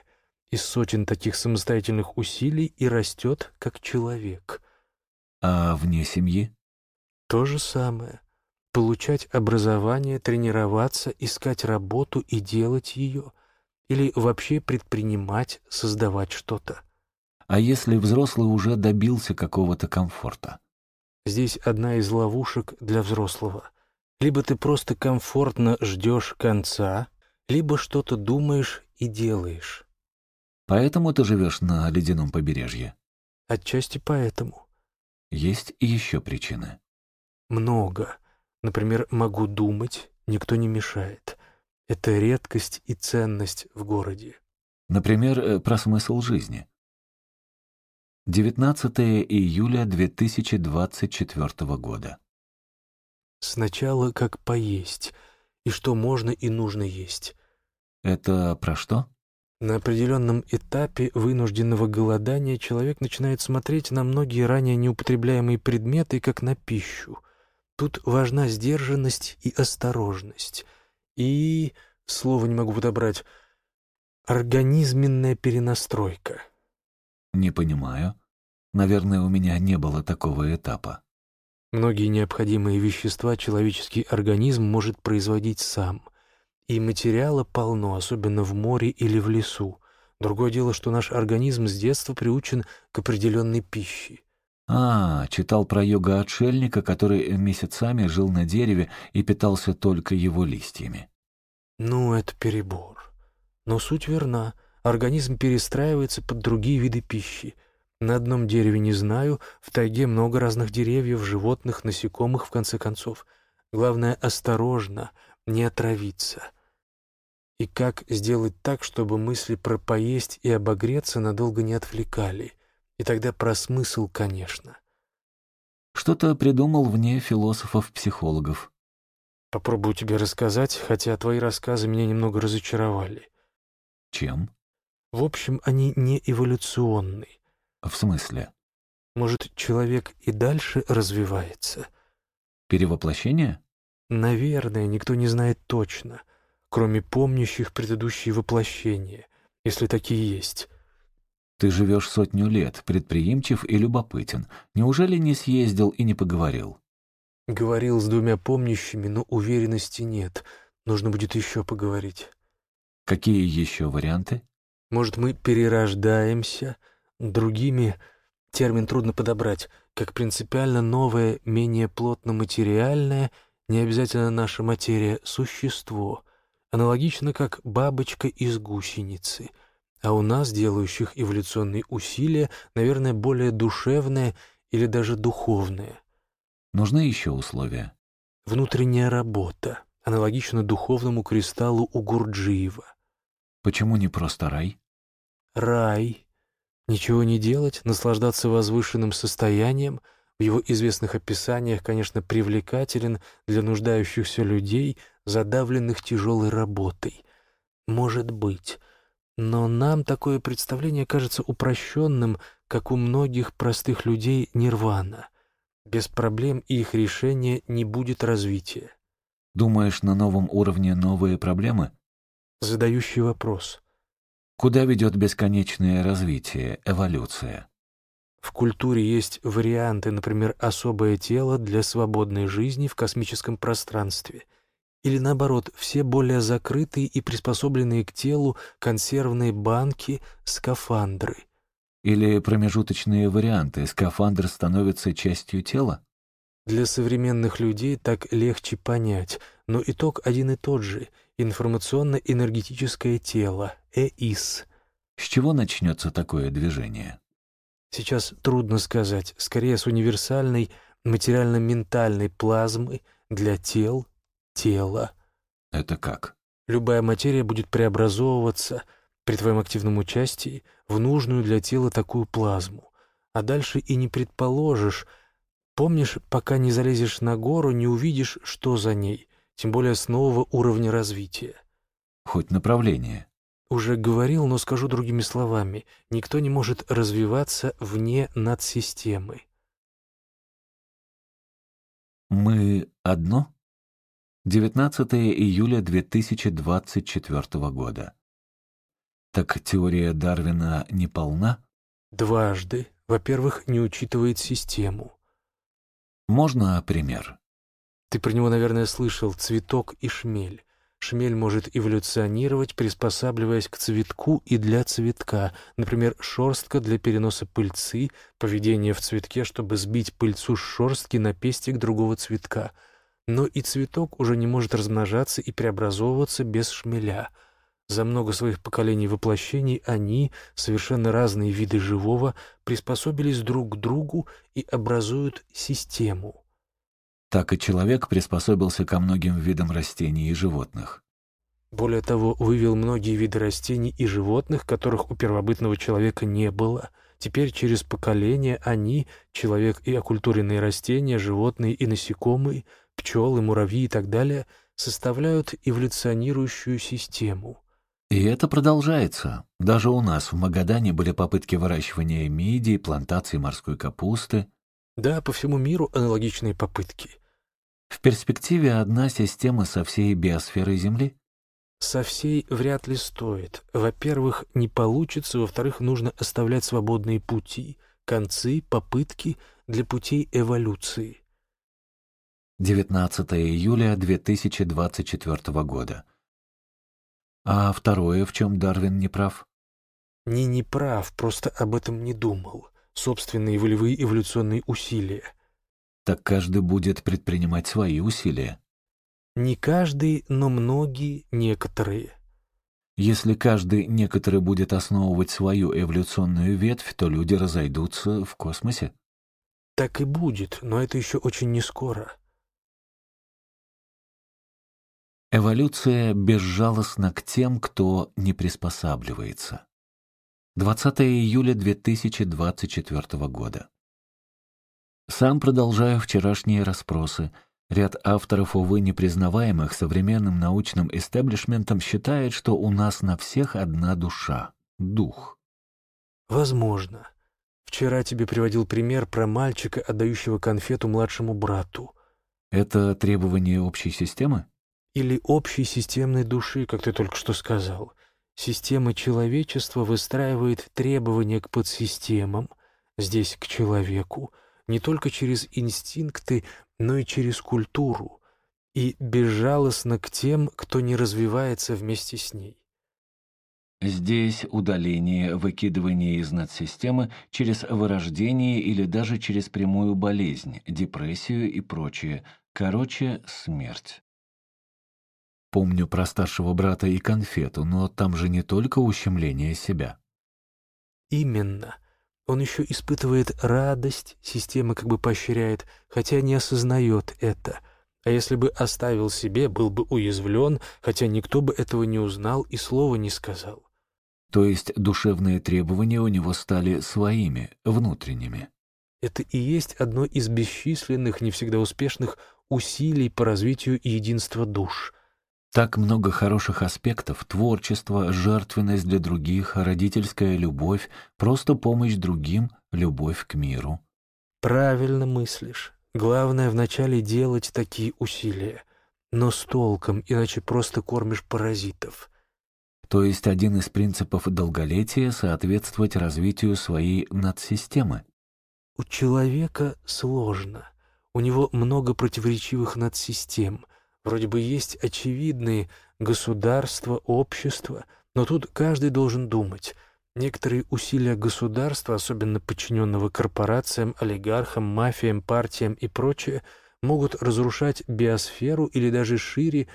Из сотен таких самостоятельных усилий и растет как человек. А вне семьи? То же самое получать образование, тренироваться, искать работу и делать ее, или вообще предпринимать, создавать что-то. А если взрослый уже добился какого-то комфорта? Здесь одна из ловушек для взрослого. Либо ты просто комфортно ждешь конца, либо что-то думаешь и делаешь. Поэтому ты живешь на ледяном побережье? Отчасти поэтому. Есть еще причины. Много. Например, могу думать, никто не мешает. Это редкость и ценность в городе. Например, э, про смысл жизни. 19 июля 2024 года. Сначала как поесть, и что можно и нужно есть. Это про что? На определенном этапе вынужденного голодания человек начинает смотреть на многие ранее неупотребляемые предметы как на пищу. Тут важна сдержанность и осторожность. И, слово не могу подобрать, организменная перенастройка. Не понимаю. Наверное, у меня не было такого этапа. Многие необходимые вещества человеческий организм может производить сам. И материала полно, особенно в море или в лесу. Другое дело, что наш организм с детства приучен к определенной пище. А, читал про йога-отшельника, который месяцами жил на дереве и питался только его листьями. Ну, это перебор. Но суть верна. Организм перестраивается под другие виды пищи. На одном дереве не знаю, в тайге много разных деревьев, животных, насекомых, в конце концов. Главное — осторожно, не отравиться. И как сделать так, чтобы мысли про поесть и обогреться надолго не отвлекали? И тогда про смысл, конечно. Что-то придумал вне философов-психологов. Попробую тебе рассказать, хотя твои рассказы меня немного разочаровали. Чем? В общем, они не эволюционны. В смысле? Может, человек и дальше развивается? Перевоплощение? Наверное, никто не знает точно, кроме помнящих предыдущие воплощения, если такие есть. Ты живешь сотню лет, предприимчив и любопытен. Неужели не съездил и не поговорил? Говорил с двумя помнящими, но уверенности нет. Нужно будет еще поговорить. Какие еще варианты? Может, мы перерождаемся? Другими термин трудно подобрать, как принципиально новое, менее плотно-материальное, не обязательно наша материя, существо, аналогично как бабочка из гусеницы, а у нас, делающих эволюционные усилия, наверное, более душевное или даже духовное. Нужны еще условия? Внутренняя работа, аналогично духовному кристаллу у Гурджиева. Почему не просто рай? Рай Ничего не делать, наслаждаться возвышенным состоянием, в его известных описаниях, конечно, привлекателен для нуждающихся людей, задавленных тяжелой работой. Может быть. Но нам такое представление кажется упрощенным, как у многих простых людей нирвана. Без проблем и их решения не будет развития. Думаешь, на новом уровне новые проблемы? Задающий вопрос. Куда ведет бесконечное развитие, эволюция? В культуре есть варианты, например, особое тело для свободной жизни в космическом пространстве. Или наоборот, все более закрытые и приспособленные к телу консервные банки, скафандры. Или промежуточные варианты, скафандр становится частью тела? Для современных людей так легче понять, но итог один и тот же — информационно-энергетическое тело, ЭИС. С чего начнется такое движение? Сейчас трудно сказать, скорее с универсальной материально-ментальной плазмы для тел, тела. Это как? Любая материя будет преобразовываться при твоем активном участии в нужную для тела такую плазму. А дальше и не предположишь. Помнишь, пока не залезешь на гору, не увидишь, что за ней тем более с нового уровня развития. Хоть направление. Уже говорил, но скажу другими словами. Никто не может развиваться вне надсистемы. Мы одно? 19 июля 2024 года. Так теория Дарвина не полна? Дважды. Во-первых, не учитывает систему. Можно пример? Ты про него, наверное, слышал «цветок» и «шмель». Шмель может эволюционировать, приспосабливаясь к цветку и для цветка. Например, шерстка для переноса пыльцы, поведение в цветке, чтобы сбить пыльцу с шерстки на пестик другого цветка. Но и цветок уже не может размножаться и преобразовываться без шмеля. За много своих поколений воплощений они, совершенно разные виды живого, приспособились друг к другу и образуют систему. Так и человек приспособился ко многим видам растений и животных. Более того, вывел многие виды растений и животных, которых у первобытного человека не было. Теперь через поколения они, человек и оккультуренные растения, животные и насекомые, пчелы, муравьи и так далее, составляют эволюционирующую систему. И это продолжается. Даже у нас в Магадане были попытки выращивания мидий, плантаций морской капусты. Да, по всему миру аналогичные попытки. В перспективе одна система со всей биосферой Земли? Со всей вряд ли стоит. Во-первых, не получится, во-вторых, нужно оставлять свободные пути, концы, попытки для путей эволюции. 19 июля 2024 года. А второе, в чем Дарвин не прав? Не не прав, просто об этом не думал. Собственные волевые эволюционные усилия. Так каждый будет предпринимать свои усилия. Не каждый, но многие, некоторые. Если каждый некоторый будет основывать свою эволюционную ветвь, то люди разойдутся в космосе. Так и будет, но это еще очень не скоро. Эволюция безжалостна к тем, кто не приспосабливается. 20 июля 2024 года. Сам продолжаю вчерашние расспросы. Ряд авторов, увы, непризнаваемых современным научным истеблишментом, считает, что у нас на всех одна душа — дух. Возможно. Вчера тебе приводил пример про мальчика, отдающего конфету младшему брату. Это требование общей системы? Или общей системной души, как ты только что сказал. Система человечества выстраивает требования к подсистемам, здесь к человеку, не только через инстинкты, но и через культуру, и безжалостно к тем, кто не развивается вместе с ней. Здесь удаление, выкидывание из надсистемы через вырождение или даже через прямую болезнь, депрессию и прочее. Короче, смерть. Помню про старшего брата и конфету, но там же не только ущемление себя. Именно. Он еще испытывает радость, система как бы поощряет, хотя не осознает это. А если бы оставил себе, был бы уязвлен, хотя никто бы этого не узнал и слова не сказал. То есть душевные требования у него стали своими, внутренними. Это и есть одно из бесчисленных, не всегда успешных усилий по развитию единства душ. Так много хороших аспектов, творчество, жертвенность для других, родительская любовь, просто помощь другим, любовь к миру. Правильно мыслишь. Главное вначале делать такие усилия. Но с толком, иначе просто кормишь паразитов. То есть один из принципов долголетия — соответствовать развитию своей надсистемы. У человека сложно. У него много противоречивых надсистем — Вроде бы есть очевидные государства, общества, но тут каждый должен думать. Некоторые усилия государства, особенно подчиненного корпорациям, олигархам, мафиям, партиям и прочее, могут разрушать биосферу или даже шире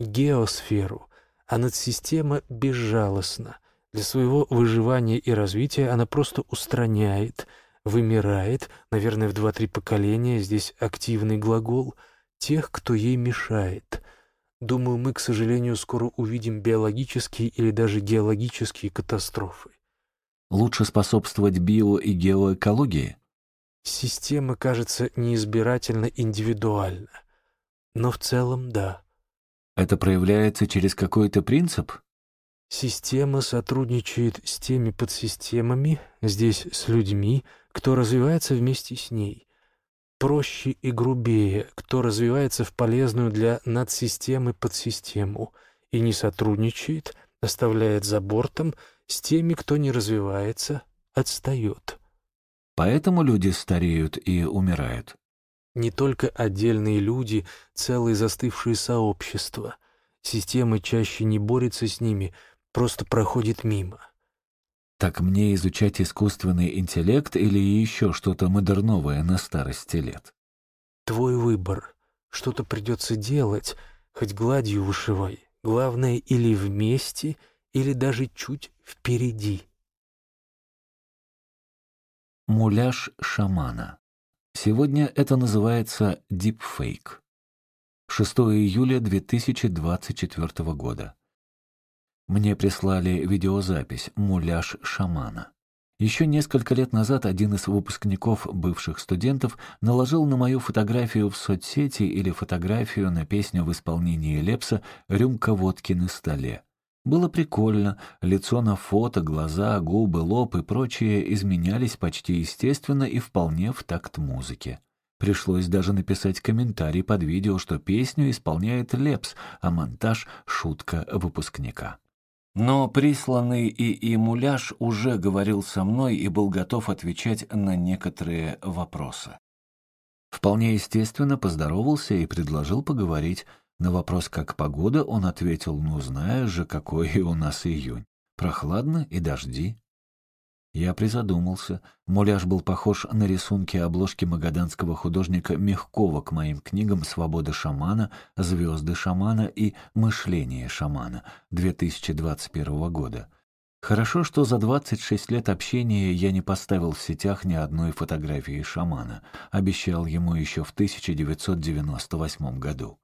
геосферу, а надсистема безжалостна. Для своего выживания и развития она просто устраняет, вымирает, наверное, в два-три поколения, здесь активный глагол — тех, кто ей мешает. Думаю, мы, к сожалению, скоро увидим биологические или даже геологические катастрофы. Лучше способствовать био- и геоэкологии? Система кажется неизбирательно индивидуальна. Но в целом да. Это проявляется через какой-то принцип? Система сотрудничает с теми подсистемами, здесь с людьми, кто развивается вместе с ней проще и грубее, кто развивается в полезную для надсистемы подсистему и не сотрудничает, оставляет за бортом с теми, кто не развивается, отстает. Поэтому люди стареют и умирают. Не только отдельные люди, целые застывшие сообщества. Система чаще не борется с ними, просто проходит мимо. Так мне изучать искусственный интеллект или еще что-то модерновое на старости лет? Твой выбор. Что-то придется делать, хоть гладью вышивай. Главное, или вместе, или даже чуть впереди. Муляж шамана. Сегодня это называется дипфейк. 6 июля 2024 года. Мне прислали видеозапись «Муляж шамана». Еще несколько лет назад один из выпускников бывших студентов наложил на мою фотографию в соцсети или фотографию на песню в исполнении Лепса «Рюмка водки на столе». Было прикольно, лицо на фото, глаза, губы, лоб и прочее изменялись почти естественно и вполне в такт музыки. Пришлось даже написать комментарий под видео, что песню исполняет Лепс, а монтаж — шутка выпускника. Но присланный ИИ муляж уже говорил со мной и был готов отвечать на некоторые вопросы. Вполне естественно поздоровался и предложил поговорить. На вопрос «как погода» он ответил «ну знаешь же, какой у нас июнь. Прохладно и дожди». Я призадумался. Муляж был похож на рисунки обложки магаданского художника Мягкова к моим книгам «Свобода шамана», «Звезды шамана» и «Мышление шамана» 2021 года. Хорошо, что за 26 лет общения я не поставил в сетях ни одной фотографии шамана. Обещал ему еще в 1998 году.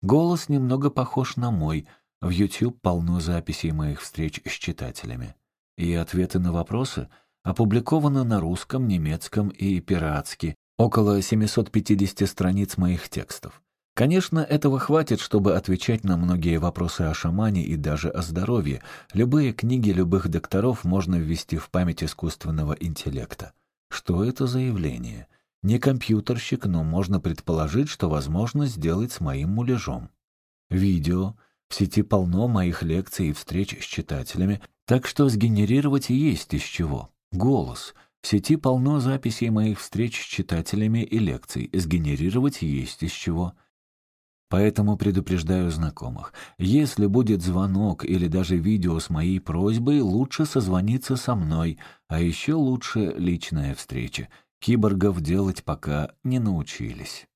Голос немного похож на мой. В YouTube полно записей моих встреч с читателями и ответы на вопросы опубликованы на русском, немецком и пиратски, около 750 страниц моих текстов. Конечно, этого хватит, чтобы отвечать на многие вопросы о шамане и даже о здоровье. Любые книги любых докторов можно ввести в память искусственного интеллекта. Что это за явление? Не компьютерщик, но можно предположить, что возможно сделать с моим муляжом. Видео. В сети полно моих лекций и встреч с читателями, так что сгенерировать есть из чего. Голос. В сети полно записей моих встреч с читателями и лекций. Сгенерировать есть из чего. Поэтому предупреждаю знакомых. Если будет звонок или даже видео с моей просьбой, лучше созвониться со мной, а еще лучше личная встреча. Киборгов делать пока не научились.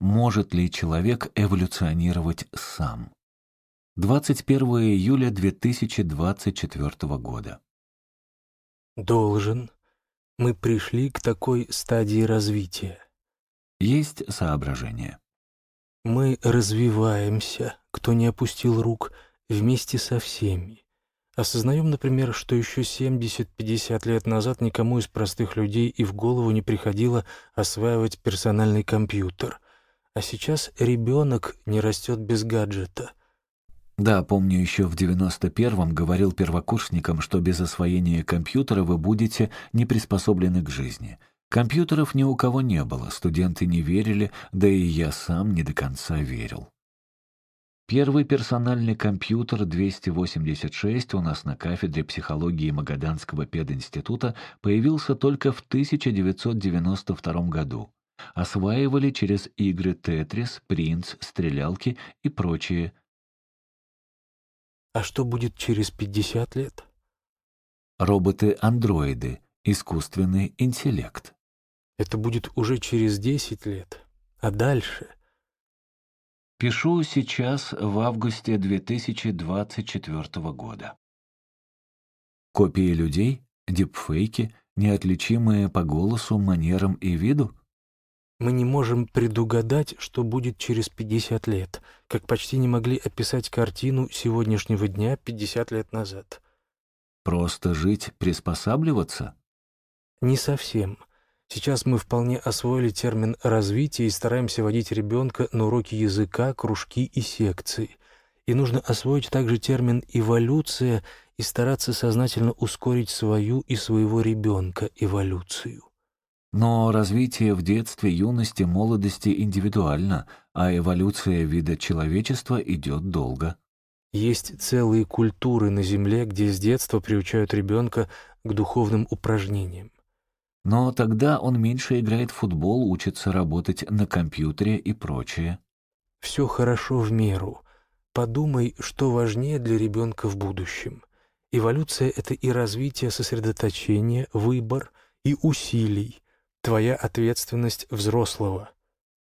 Может ли человек эволюционировать сам? 21 июля 2024 года. Должен. Мы пришли к такой стадии развития. Есть соображение. Мы развиваемся, кто не опустил рук, вместе со всеми. Осознаем, например, что еще 70-50 лет назад никому из простых людей и в голову не приходило осваивать персональный компьютер. А сейчас ребенок не растет без гаджета — да, помню, еще в 91-м говорил первокурсникам, что без освоения компьютера вы будете не приспособлены к жизни. Компьютеров ни у кого не было, студенты не верили, да и я сам не до конца верил. Первый персональный компьютер 286 у нас на кафедре психологии Магаданского пединститута появился только в 1992 году. Осваивали через игры «Тетрис», «Принц», «Стрелялки» и прочие а что будет через 50 лет? Роботы-андроиды, искусственный интеллект. Это будет уже через 10 лет. А дальше? Пишу сейчас в августе 2024 года. Копии людей, дипфейки, неотличимые по голосу, манерам и виду — мы не можем предугадать, что будет через 50 лет, как почти не могли описать картину сегодняшнего дня 50 лет назад. Просто жить, приспосабливаться? Не совсем. Сейчас мы вполне освоили термин «развитие» и стараемся водить ребенка на уроки языка, кружки и секции. И нужно освоить также термин «эволюция» и стараться сознательно ускорить свою и своего ребенка эволюцию. Но развитие в детстве, юности, молодости индивидуально, а эволюция вида человечества идет долго. Есть целые культуры на Земле, где с детства приучают ребенка к духовным упражнениям. Но тогда он меньше играет в футбол, учится работать на компьютере и прочее. Все хорошо в меру. Подумай, что важнее для ребенка в будущем. Эволюция — это и развитие сосредоточения, выбор и усилий, Твоя ответственность взрослого.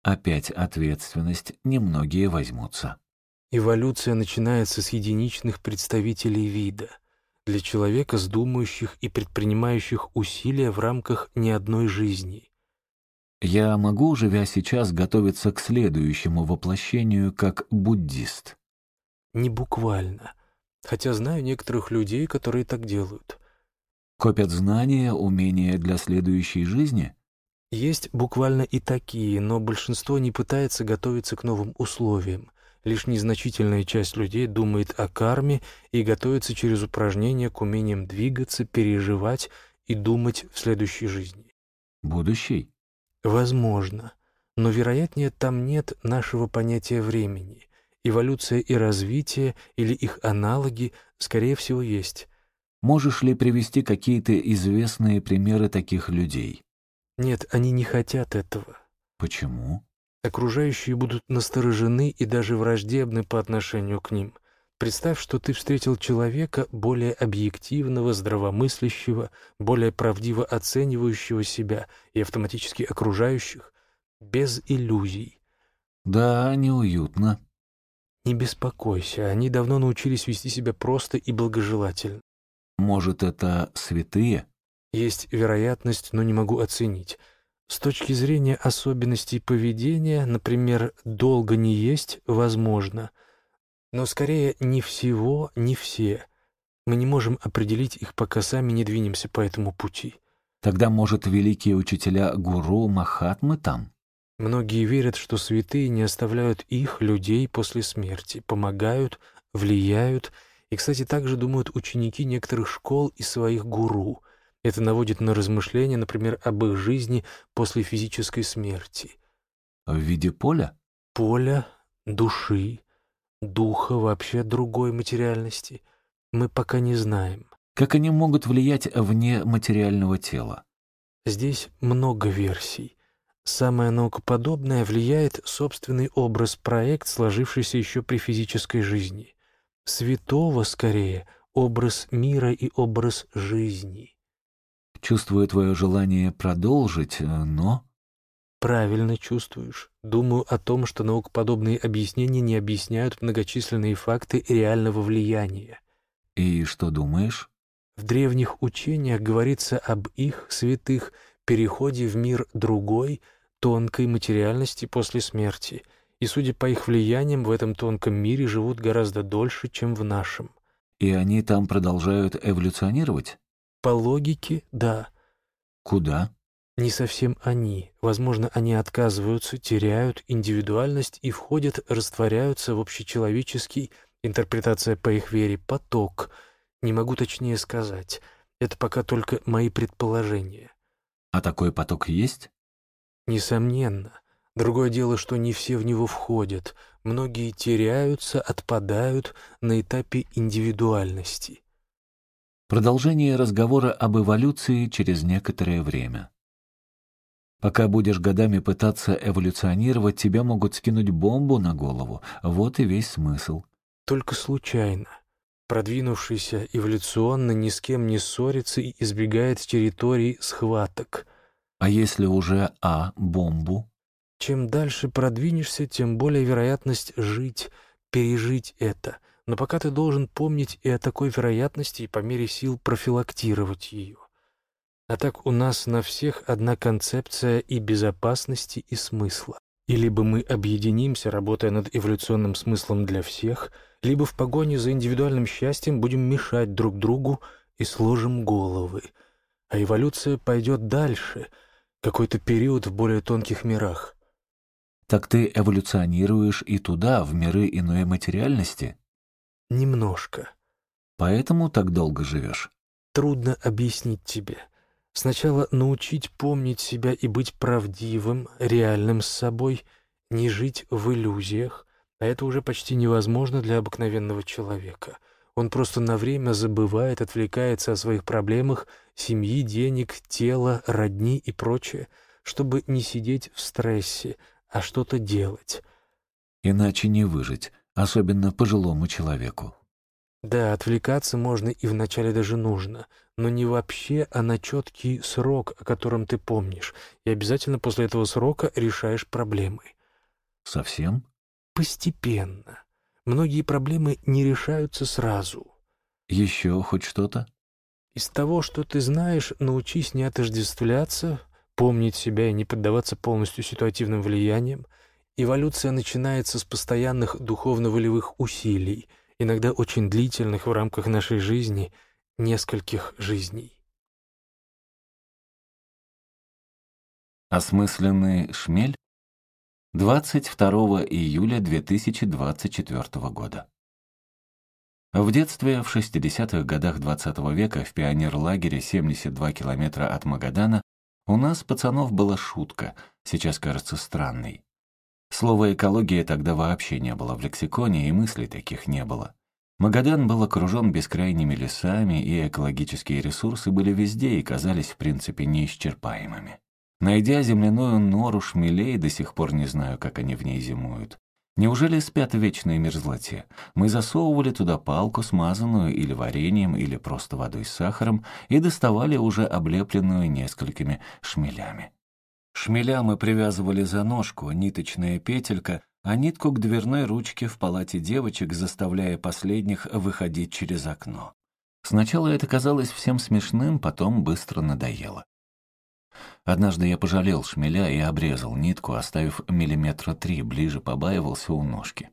Опять ответственность немногие возьмутся. Эволюция начинается с единичных представителей вида, для человека с думающих и предпринимающих усилия в рамках не одной жизни. Я могу, живя сейчас, готовиться к следующему воплощению как буддист? Не буквально, хотя знаю некоторых людей, которые так делают. Копят знания, умения для следующей жизни? Есть буквально и такие, но большинство не пытается готовиться к новым условиям. Лишь незначительная часть людей думает о карме и готовится через упражнения к умениям двигаться, переживать и думать в следующей жизни. Будущий? Возможно. Но, вероятнее, там нет нашего понятия времени. Эволюция и развитие или их аналоги, скорее всего, есть. Можешь ли привести какие-то известные примеры таких людей? Нет, они не хотят этого. Почему? Окружающие будут насторожены и даже враждебны по отношению к ним. Представь, что ты встретил человека более объективного, здравомыслящего, более правдиво оценивающего себя и автоматически окружающих, без иллюзий. Да, неуютно. Не беспокойся, они давно научились вести себя просто и благожелательно. Может, это святые? Есть вероятность, но не могу оценить. С точки зрения особенностей поведения, например, долго не есть возможно, но скорее не всего, не все. Мы не можем определить их, пока сами не двинемся по этому пути. Тогда, может, великие учителя гуру Махатмы там? Многие верят, что святые не оставляют их, людей, после смерти, помогают, влияют. И, кстати, также думают ученики некоторых школ и своих гуру — это наводит на размышления, например, об их жизни после физической смерти. В виде поля? Поля, души, духа, вообще другой материальности. Мы пока не знаем. Как они могут влиять вне материального тела? Здесь много версий. Самое наукоподобное влияет собственный образ-проект, сложившийся еще при физической жизни. Святого, скорее, образ мира и образ жизни. Чувствую твое желание продолжить, э, но... Правильно чувствуешь. Думаю о том, что наукоподобные объяснения не объясняют многочисленные факты реального влияния. И что думаешь? В древних учениях говорится об их, святых, переходе в мир другой, тонкой материальности после смерти, и, судя по их влияниям, в этом тонком мире живут гораздо дольше, чем в нашем. И они там продолжают эволюционировать? По логике, да. Куда? Не совсем они. Возможно, они отказываются, теряют индивидуальность и входят, растворяются в общечеловеческий, интерпретация по их вере, поток. Не могу точнее сказать. Это пока только мои предположения. А такой поток есть? Несомненно. Другое дело, что не все в него входят. Многие теряются, отпадают на этапе индивидуальности. Продолжение разговора об эволюции через некоторое время. Пока будешь годами пытаться эволюционировать, тебя могут скинуть бомбу на голову. Вот и весь смысл. Только случайно. Продвинувшийся эволюционно ни с кем не ссорится и избегает территорий схваток. А если уже А — бомбу? Чем дальше продвинешься, тем более вероятность жить, пережить это — но пока ты должен помнить и о такой вероятности и по мере сил профилактировать ее. А так у нас на всех одна концепция и безопасности, и смысла. И либо мы объединимся, работая над эволюционным смыслом для всех, либо в погоне за индивидуальным счастьем будем мешать друг другу и сложим головы. А эволюция пойдет дальше, какой-то период в более тонких мирах. Так ты эволюционируешь и туда, в миры иной материальности? Немножко. Поэтому так долго живешь? Трудно объяснить тебе. Сначала научить помнить себя и быть правдивым, реальным с собой, не жить в иллюзиях, а это уже почти невозможно для обыкновенного человека. Он просто на время забывает, отвлекается о своих проблемах, семьи, денег, тела, родни и прочее, чтобы не сидеть в стрессе, а что-то делать. Иначе не выжить особенно пожилому человеку. Да, отвлекаться можно и вначале даже нужно, но не вообще, а на четкий срок, о котором ты помнишь, и обязательно после этого срока решаешь проблемы. Совсем? Постепенно. Многие проблемы не решаются сразу. Еще хоть что-то? Из того, что ты знаешь, научись не отождествляться, помнить себя и не поддаваться полностью ситуативным влияниям. Эволюция начинается с постоянных духовно-волевых усилий, иногда очень длительных в рамках нашей жизни, нескольких жизней. Осмысленный шмель? 22 июля 2024 года. В детстве, в 60-х годах 20 -го века, в пионерлагере 72 километра от Магадана, у нас, пацанов, была шутка, сейчас кажется странной. Слово «экология» тогда вообще не было в лексиконе, и мыслей таких не было. Магадан был окружен бескрайними лесами, и экологические ресурсы были везде и казались, в принципе, неисчерпаемыми. Найдя земляную нору шмелей, до сих пор не знаю, как они в ней зимуют. Неужели спят в вечной мерзлоте? Мы засовывали туда палку, смазанную или вареньем, или просто водой с сахаром, и доставали уже облепленную несколькими шмелями. Шмеля мы привязывали за ножку, ниточная петелька, а нитку к дверной ручке в палате девочек, заставляя последних выходить через окно. Сначала это казалось всем смешным, потом быстро надоело. Однажды я пожалел шмеля и обрезал нитку, оставив миллиметра три, ближе побаивался у ножки.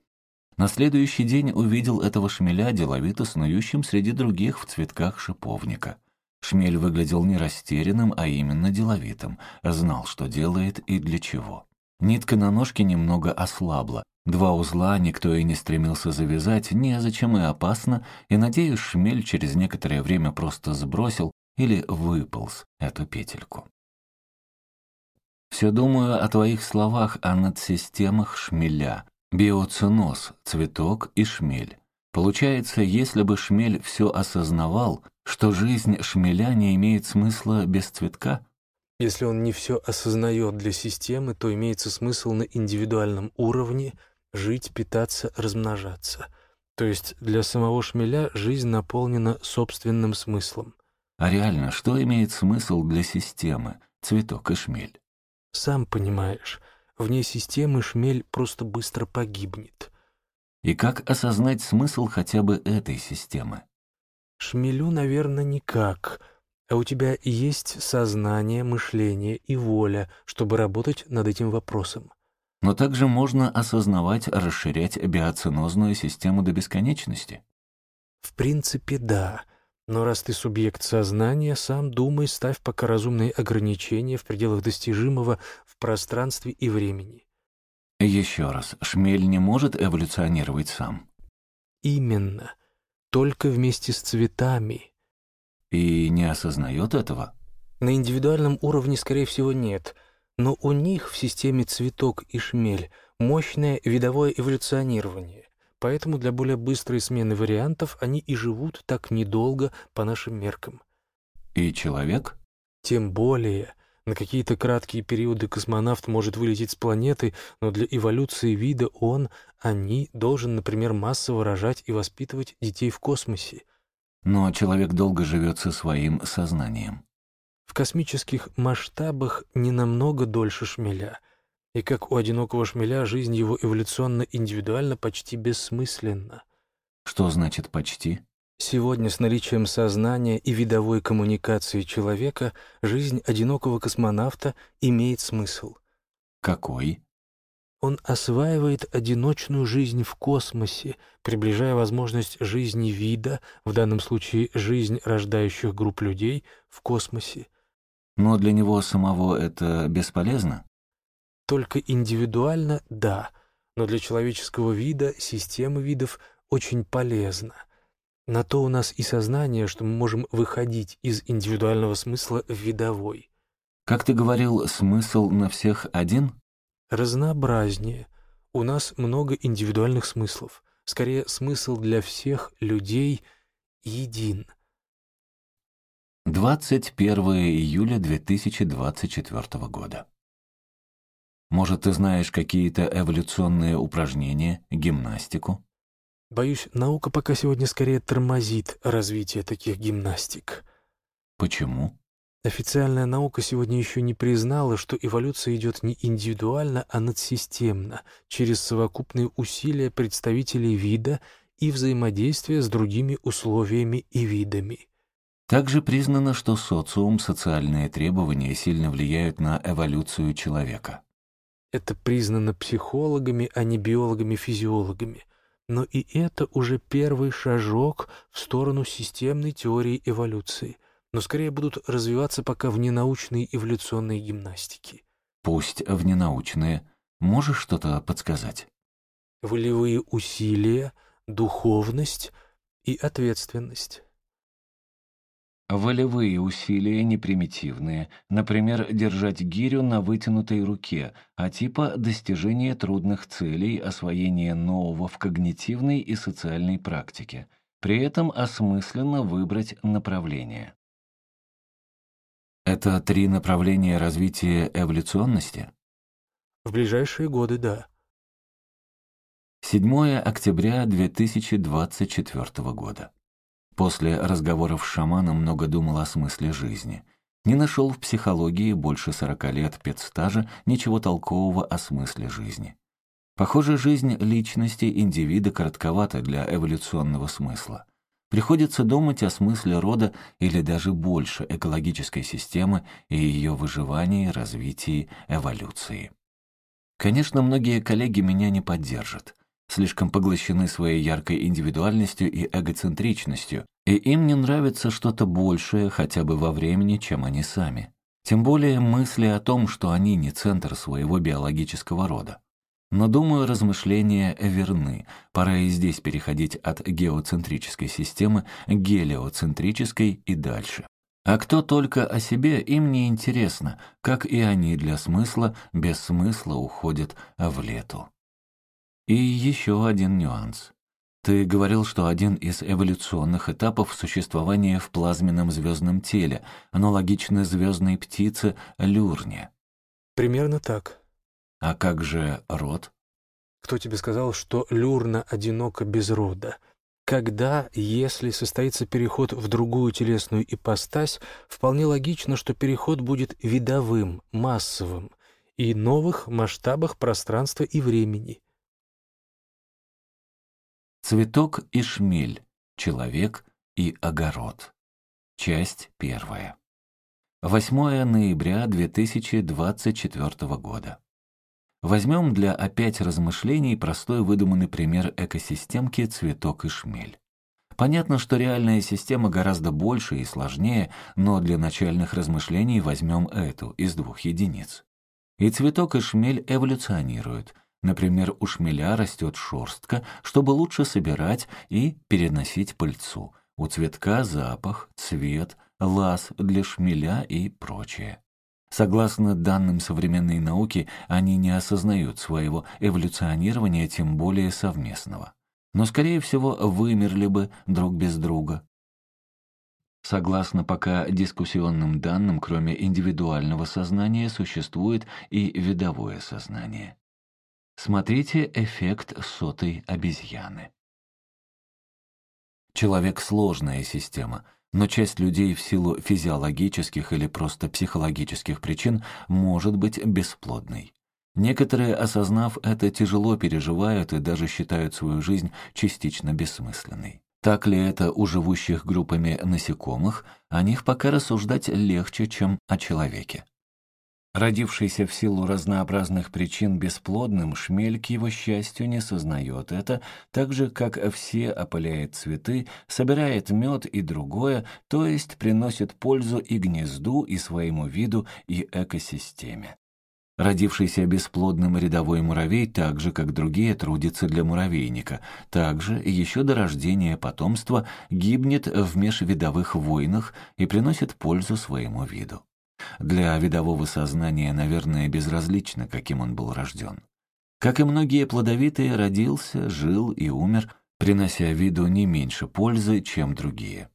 На следующий день увидел этого шмеля, деловито снующим среди других в цветках шиповника. Шмель выглядел не растерянным, а именно деловитым, знал, что делает и для чего. Нитка на ножке немного ослабла. Два узла никто и не стремился завязать, незачем и опасно, и, надеюсь, шмель через некоторое время просто сбросил или выполз эту петельку. Все думаю о твоих словах о надсистемах шмеля. Биоциноз, цветок и шмель. Получается, если бы шмель все осознавал, что жизнь шмеля не имеет смысла без цветка? Если он не все осознает для системы, то имеется смысл на индивидуальном уровне жить, питаться, размножаться. То есть для самого шмеля жизнь наполнена собственным смыслом. А реально, что имеет смысл для системы, цветок и шмель? Сам понимаешь, вне системы шмель просто быстро погибнет. И как осознать смысл хотя бы этой системы? Шмелю, наверное, никак. А у тебя есть сознание, мышление и воля, чтобы работать над этим вопросом. Но также можно осознавать, расширять биоцинозную систему до бесконечности. В принципе, да. Но раз ты субъект сознания, сам думай, ставь пока разумные ограничения в пределах достижимого в пространстве и времени. Еще раз, шмель не может эволюционировать сам. Именно. Только вместе с цветами. И не осознает этого? На индивидуальном уровне, скорее всего, нет. Но у них в системе цветок и шмель мощное видовое эволюционирование. Поэтому для более быстрой смены вариантов они и живут так недолго по нашим меркам. И человек? Тем более. На какие-то краткие периоды космонавт может вылететь с планеты, но для эволюции вида он, они, должен, например, массово рожать и воспитывать детей в космосе. Но человек долго живет со своим сознанием. В космических масштабах не намного дольше шмеля — и как у одинокого шмеля жизнь его эволюционно индивидуально почти бессмысленна. Что значит «почти»? Сегодня с наличием сознания и видовой коммуникации человека жизнь одинокого космонавта имеет смысл. Какой? Он осваивает одиночную жизнь в космосе, приближая возможность жизни вида, в данном случае жизнь рождающих групп людей, в космосе. Но для него самого это бесполезно? Только индивидуально — да, но для человеческого вида, системы видов очень полезно. На то у нас и сознание, что мы можем выходить из индивидуального смысла в видовой. Как ты говорил, смысл на всех один? Разнообразнее. У нас много индивидуальных смыслов. Скорее, смысл для всех людей един. 21 июля 2024 года. Может, ты знаешь какие-то эволюционные упражнения, гимнастику? Боюсь, наука пока сегодня скорее тормозит развитие таких гимнастик. Почему? Официальная наука сегодня еще не признала, что эволюция идет не индивидуально, а надсистемно, через совокупные усилия представителей вида и взаимодействие с другими условиями и видами. Также признано, что социум, социальные требования сильно влияют на эволюцию человека. Это признано психологами, а не биологами-физиологами. Но и это уже первый шажок в сторону системной теории эволюции, но скорее будут развиваться пока вненаучные эволюционные гимнастики. Пусть вненаучные. Можешь что-то подсказать? Волевые усилия, духовность и ответственность. Волевые усилия непримитивные, например, держать гирю на вытянутой руке, а типа достижения трудных целей, освоение нового в когнитивной и социальной практике. При этом осмысленно выбрать направление. Это три направления развития эволюционности? В ближайшие годы, да. 7 октября 2024 года. После разговоров с шаманом много думал о смысле жизни. Не нашел в психологии больше 40 лет педстажа ничего толкового о смысле жизни. Похоже, жизнь личности индивида коротковата для эволюционного смысла. Приходится думать о смысле рода или даже больше экологической системы и ее выживании, развитии, эволюции. Конечно, многие коллеги меня не поддержат слишком поглощены своей яркой индивидуальностью и эгоцентричностью, и им не нравится что-то большее хотя бы во времени, чем они сами. Тем более мысли о том, что они не центр своего биологического рода. Но, думаю, размышления верны. Пора и здесь переходить от геоцентрической системы к гелиоцентрической и дальше. А кто только о себе, им не интересно, как и они для смысла без смысла уходят в лету. И еще один нюанс. Ты говорил, что один из эволюционных этапов существования в плазменном звездном теле, аналогично звездной птице Люрне. Примерно так. А как же род? Кто тебе сказал, что Люрна одинока без рода? Когда, если состоится переход в другую телесную ипостась, вполне логично, что переход будет видовым, массовым и новых масштабах пространства и времени — Цветок и шмель. Человек и огород. Часть первая. 8 ноября 2024 года. Возьмем для опять размышлений простой выдуманный пример экосистемки «Цветок и шмель». Понятно, что реальная система гораздо больше и сложнее, но для начальных размышлений возьмем эту из двух единиц. И цветок и шмель эволюционируют, Например, у шмеля растет шерстка, чтобы лучше собирать и переносить пыльцу. У цветка запах, цвет, лаз для шмеля и прочее. Согласно данным современной науки, они не осознают своего эволюционирования, тем более совместного. Но, скорее всего, вымерли бы друг без друга. Согласно пока дискуссионным данным, кроме индивидуального сознания, существует и видовое сознание. Смотрите эффект сотой обезьяны. Человек — сложная система, но часть людей в силу физиологических или просто психологических причин может быть бесплодной. Некоторые, осознав это, тяжело переживают и даже считают свою жизнь частично бессмысленной. Так ли это у живущих группами насекомых, о них пока рассуждать легче, чем о человеке. Родившийся в силу разнообразных причин бесплодным, шмель, к его счастью, не сознает это, так же, как все опыляет цветы, собирает мед и другое, то есть приносит пользу и гнезду, и своему виду, и экосистеме. Родившийся бесплодным рядовой муравей, так же, как другие, трудится для муравейника. Также еще до рождения потомства гибнет в межвидовых войнах и приносит пользу своему виду. Для видового сознания, наверное, безразлично, каким он был рожден. Как и многие плодовитые, родился, жил и умер, принося виду не меньше пользы, чем другие.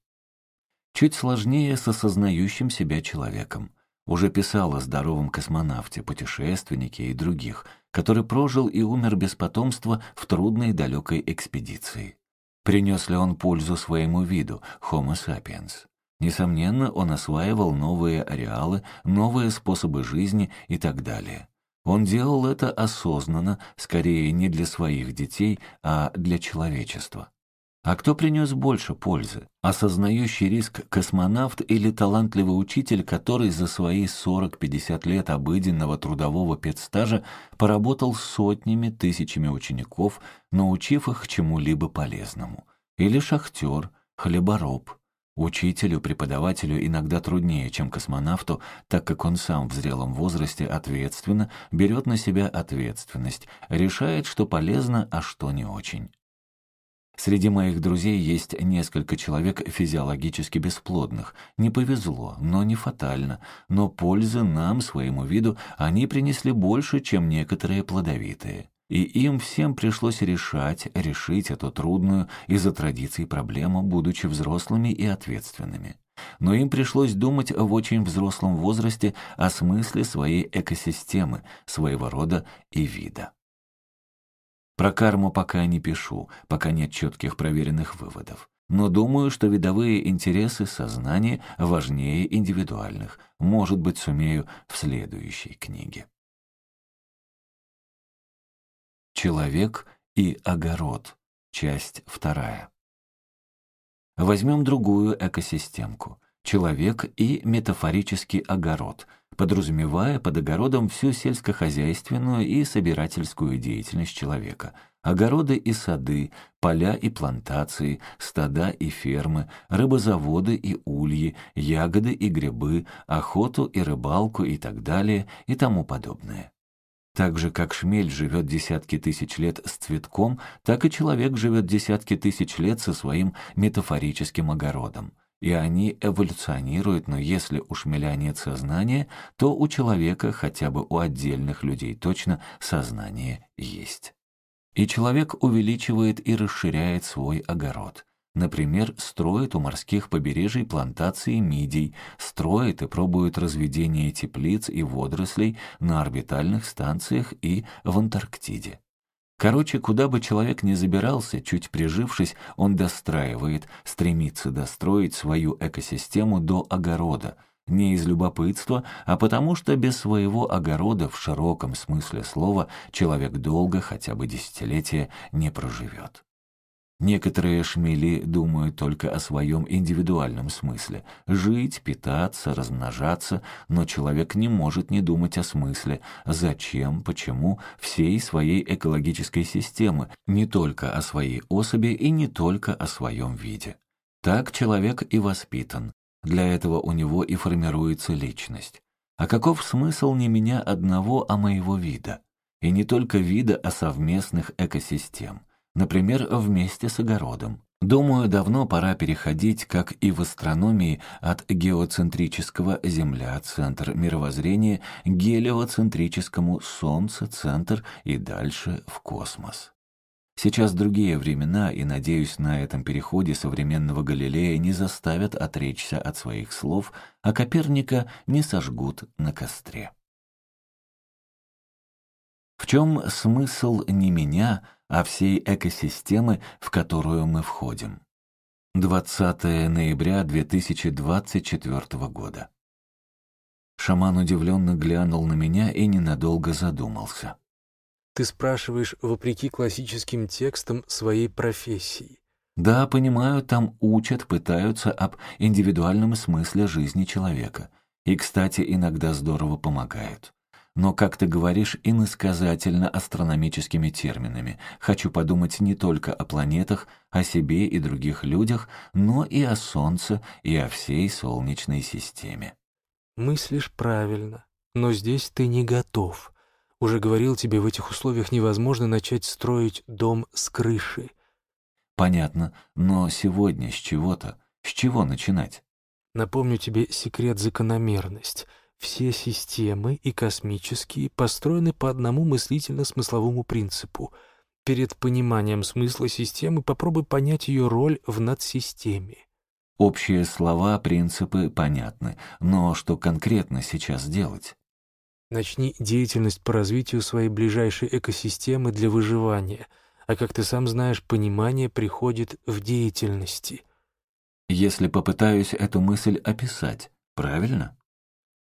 Чуть сложнее с осознающим себя человеком. Уже писал о здоровом космонавте, путешественнике и других, который прожил и умер без потомства в трудной далекой экспедиции. Принес ли он пользу своему виду, Homo sapiens? Несомненно, он осваивал новые ареалы, новые способы жизни и так далее. Он делал это осознанно, скорее не для своих детей, а для человечества. А кто принес больше пользы? Осознающий риск космонавт или талантливый учитель, который за свои 40-50 лет обыденного трудового педстажа поработал сотнями, тысячами учеников, научив их чему-либо полезному? Или шахтер, хлебороб? Учителю, преподавателю иногда труднее, чем космонавту, так как он сам в зрелом возрасте ответственно берет на себя ответственность, решает, что полезно, а что не очень. Среди моих друзей есть несколько человек физиологически бесплодных. Не повезло, но не фатально. Но пользы нам, своему виду, они принесли больше, чем некоторые плодовитые. И им всем пришлось решать, решить эту трудную из-за традиций проблему, будучи взрослыми и ответственными. Но им пришлось думать в очень взрослом возрасте о смысле своей экосистемы, своего рода и вида. Про карму пока не пишу, пока нет четких проверенных выводов. Но думаю, что видовые интересы сознания важнее индивидуальных. Может быть, сумею в следующей книге. Человек и огород. Часть вторая. Возьмем другую экосистемку. Человек и метафорический огород – подразумевая под огородом всю сельскохозяйственную и собирательскую деятельность человека. Огороды и сады, поля и плантации, стада и фермы, рыбозаводы и ульи, ягоды и грибы, охоту и рыбалку и так далее и тому подобное. Так же, как шмель живет десятки тысяч лет с цветком, так и человек живет десятки тысяч лет со своим метафорическим огородом и они эволюционируют, но если у шмеля нет сознания, то у человека, хотя бы у отдельных людей точно, сознание есть. И человек увеличивает и расширяет свой огород. Например, строит у морских побережий плантации мидий, строит и пробует разведение теплиц и водорослей на орбитальных станциях и в Антарктиде. Короче, куда бы человек ни забирался, чуть прижившись, он достраивает, стремится достроить свою экосистему до огорода, не из любопытства, а потому что без своего огорода в широком смысле слова человек долго, хотя бы десятилетия, не проживет. Некоторые шмели думают только о своем индивидуальном смысле – жить, питаться, размножаться, но человек не может не думать о смысле, зачем, почему, всей своей экологической системы, не только о своей особи и не только о своем виде. Так человек и воспитан. Для этого у него и формируется личность. А каков смысл не меня одного, а моего вида? И не только вида, а совместных экосистем – Например, вместе с огородом. Думаю, давно пора переходить, как и в астрономии, от геоцентрического Земля, центр мировоззрения, гелиоцентрическому Солнце, центр и дальше в космос. Сейчас другие времена, и, надеюсь, на этом переходе современного Галилея не заставят отречься от своих слов, а Коперника не сожгут на костре. В чем смысл не меня, а всей экосистемы, в которую мы входим. 20 ноября 2024 года. Шаман удивленно глянул на меня и ненадолго задумался. «Ты спрашиваешь, вопреки классическим текстам своей профессии?» «Да, понимаю, там учат, пытаются об индивидуальном смысле жизни человека. И, кстати, иногда здорово помогают но, как ты говоришь, иносказательно астрономическими терминами. Хочу подумать не только о планетах, о себе и других людях, но и о Солнце, и о всей Солнечной системе. Мыслишь правильно, но здесь ты не готов. Уже говорил тебе, в этих условиях невозможно начать строить дом с крыши. Понятно, но сегодня с чего-то, с чего начинать? Напомню тебе секрет закономерность — все системы и космические построены по одному мыслительно-смысловому принципу. Перед пониманием смысла системы попробуй понять ее роль в надсистеме. Общие слова, принципы понятны, но что конкретно сейчас делать? Начни деятельность по развитию своей ближайшей экосистемы для выживания, а как ты сам знаешь, понимание приходит в деятельности — если попытаюсь эту мысль описать, правильно?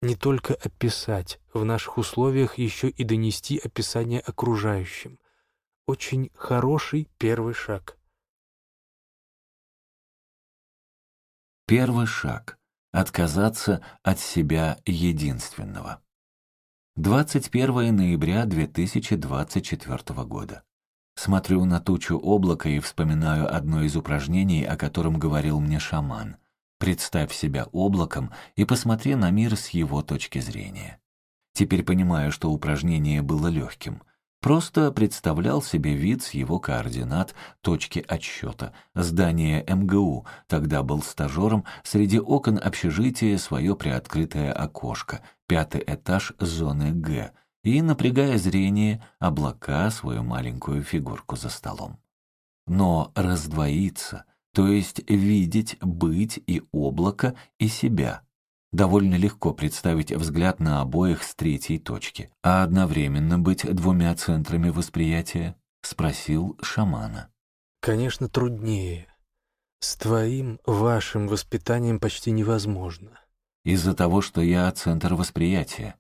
Не только описать, в наших условиях еще и донести описание окружающим. Очень хороший первый шаг. Первый шаг — отказаться от себя единственного. 21 ноября 2024 года. Смотрю на тучу облака и вспоминаю одно из упражнений, о котором говорил мне шаман. Представь себя облаком и посмотри на мир с его точки зрения. Теперь понимаю, что упражнение было легким. Просто представлял себе вид с его координат, точки отсчета, здание МГУ, тогда был стажером, среди окон общежития свое приоткрытое окошко, пятый этаж зоны Г — и, напрягая зрение, облака свою маленькую фигурку за столом. Но раздвоиться, то есть видеть, быть и облако, и себя. Довольно легко представить взгляд на обоих с третьей точки, а одновременно быть двумя центрами восприятия, спросил шамана. Конечно, труднее. С твоим, вашим воспитанием почти невозможно. Из-за того, что я центр восприятия.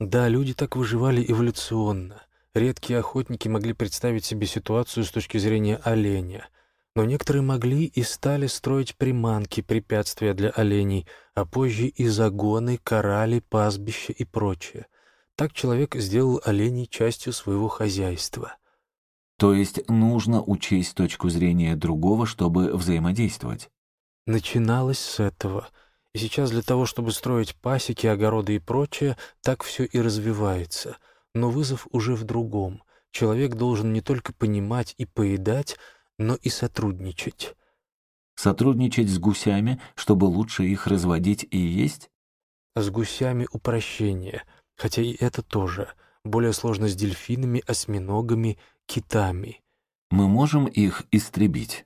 Да, люди так выживали эволюционно. Редкие охотники могли представить себе ситуацию с точки зрения оленя. Но некоторые могли и стали строить приманки, препятствия для оленей, а позже и загоны, корали, пастбища и прочее. Так человек сделал оленей частью своего хозяйства. То есть нужно учесть точку зрения другого, чтобы взаимодействовать? Начиналось с этого — и сейчас для того, чтобы строить пасеки, огороды и прочее, так все и развивается. Но вызов уже в другом. Человек должен не только понимать и поедать, но и сотрудничать. Сотрудничать с гусями, чтобы лучше их разводить и есть? С гусями упрощение, хотя и это тоже. Более сложно с дельфинами, осьминогами, китами. Мы можем их истребить?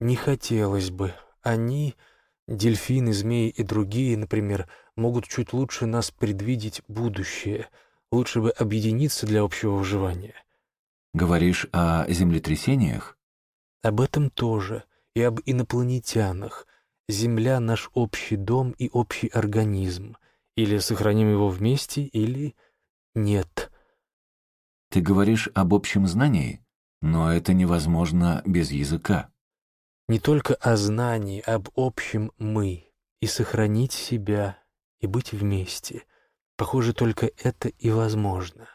Не хотелось бы. Они Дельфины, змеи и другие, например, могут чуть лучше нас предвидеть будущее. Лучше бы объединиться для общего выживания. Говоришь о землетрясениях? Об этом тоже. И об инопланетянах. Земля — наш общий дом и общий организм. Или сохраним его вместе, или нет. Ты говоришь об общем знании? Но это невозможно без языка не только о знании, об общем «мы», и сохранить себя, и быть вместе. Похоже, только это и возможно.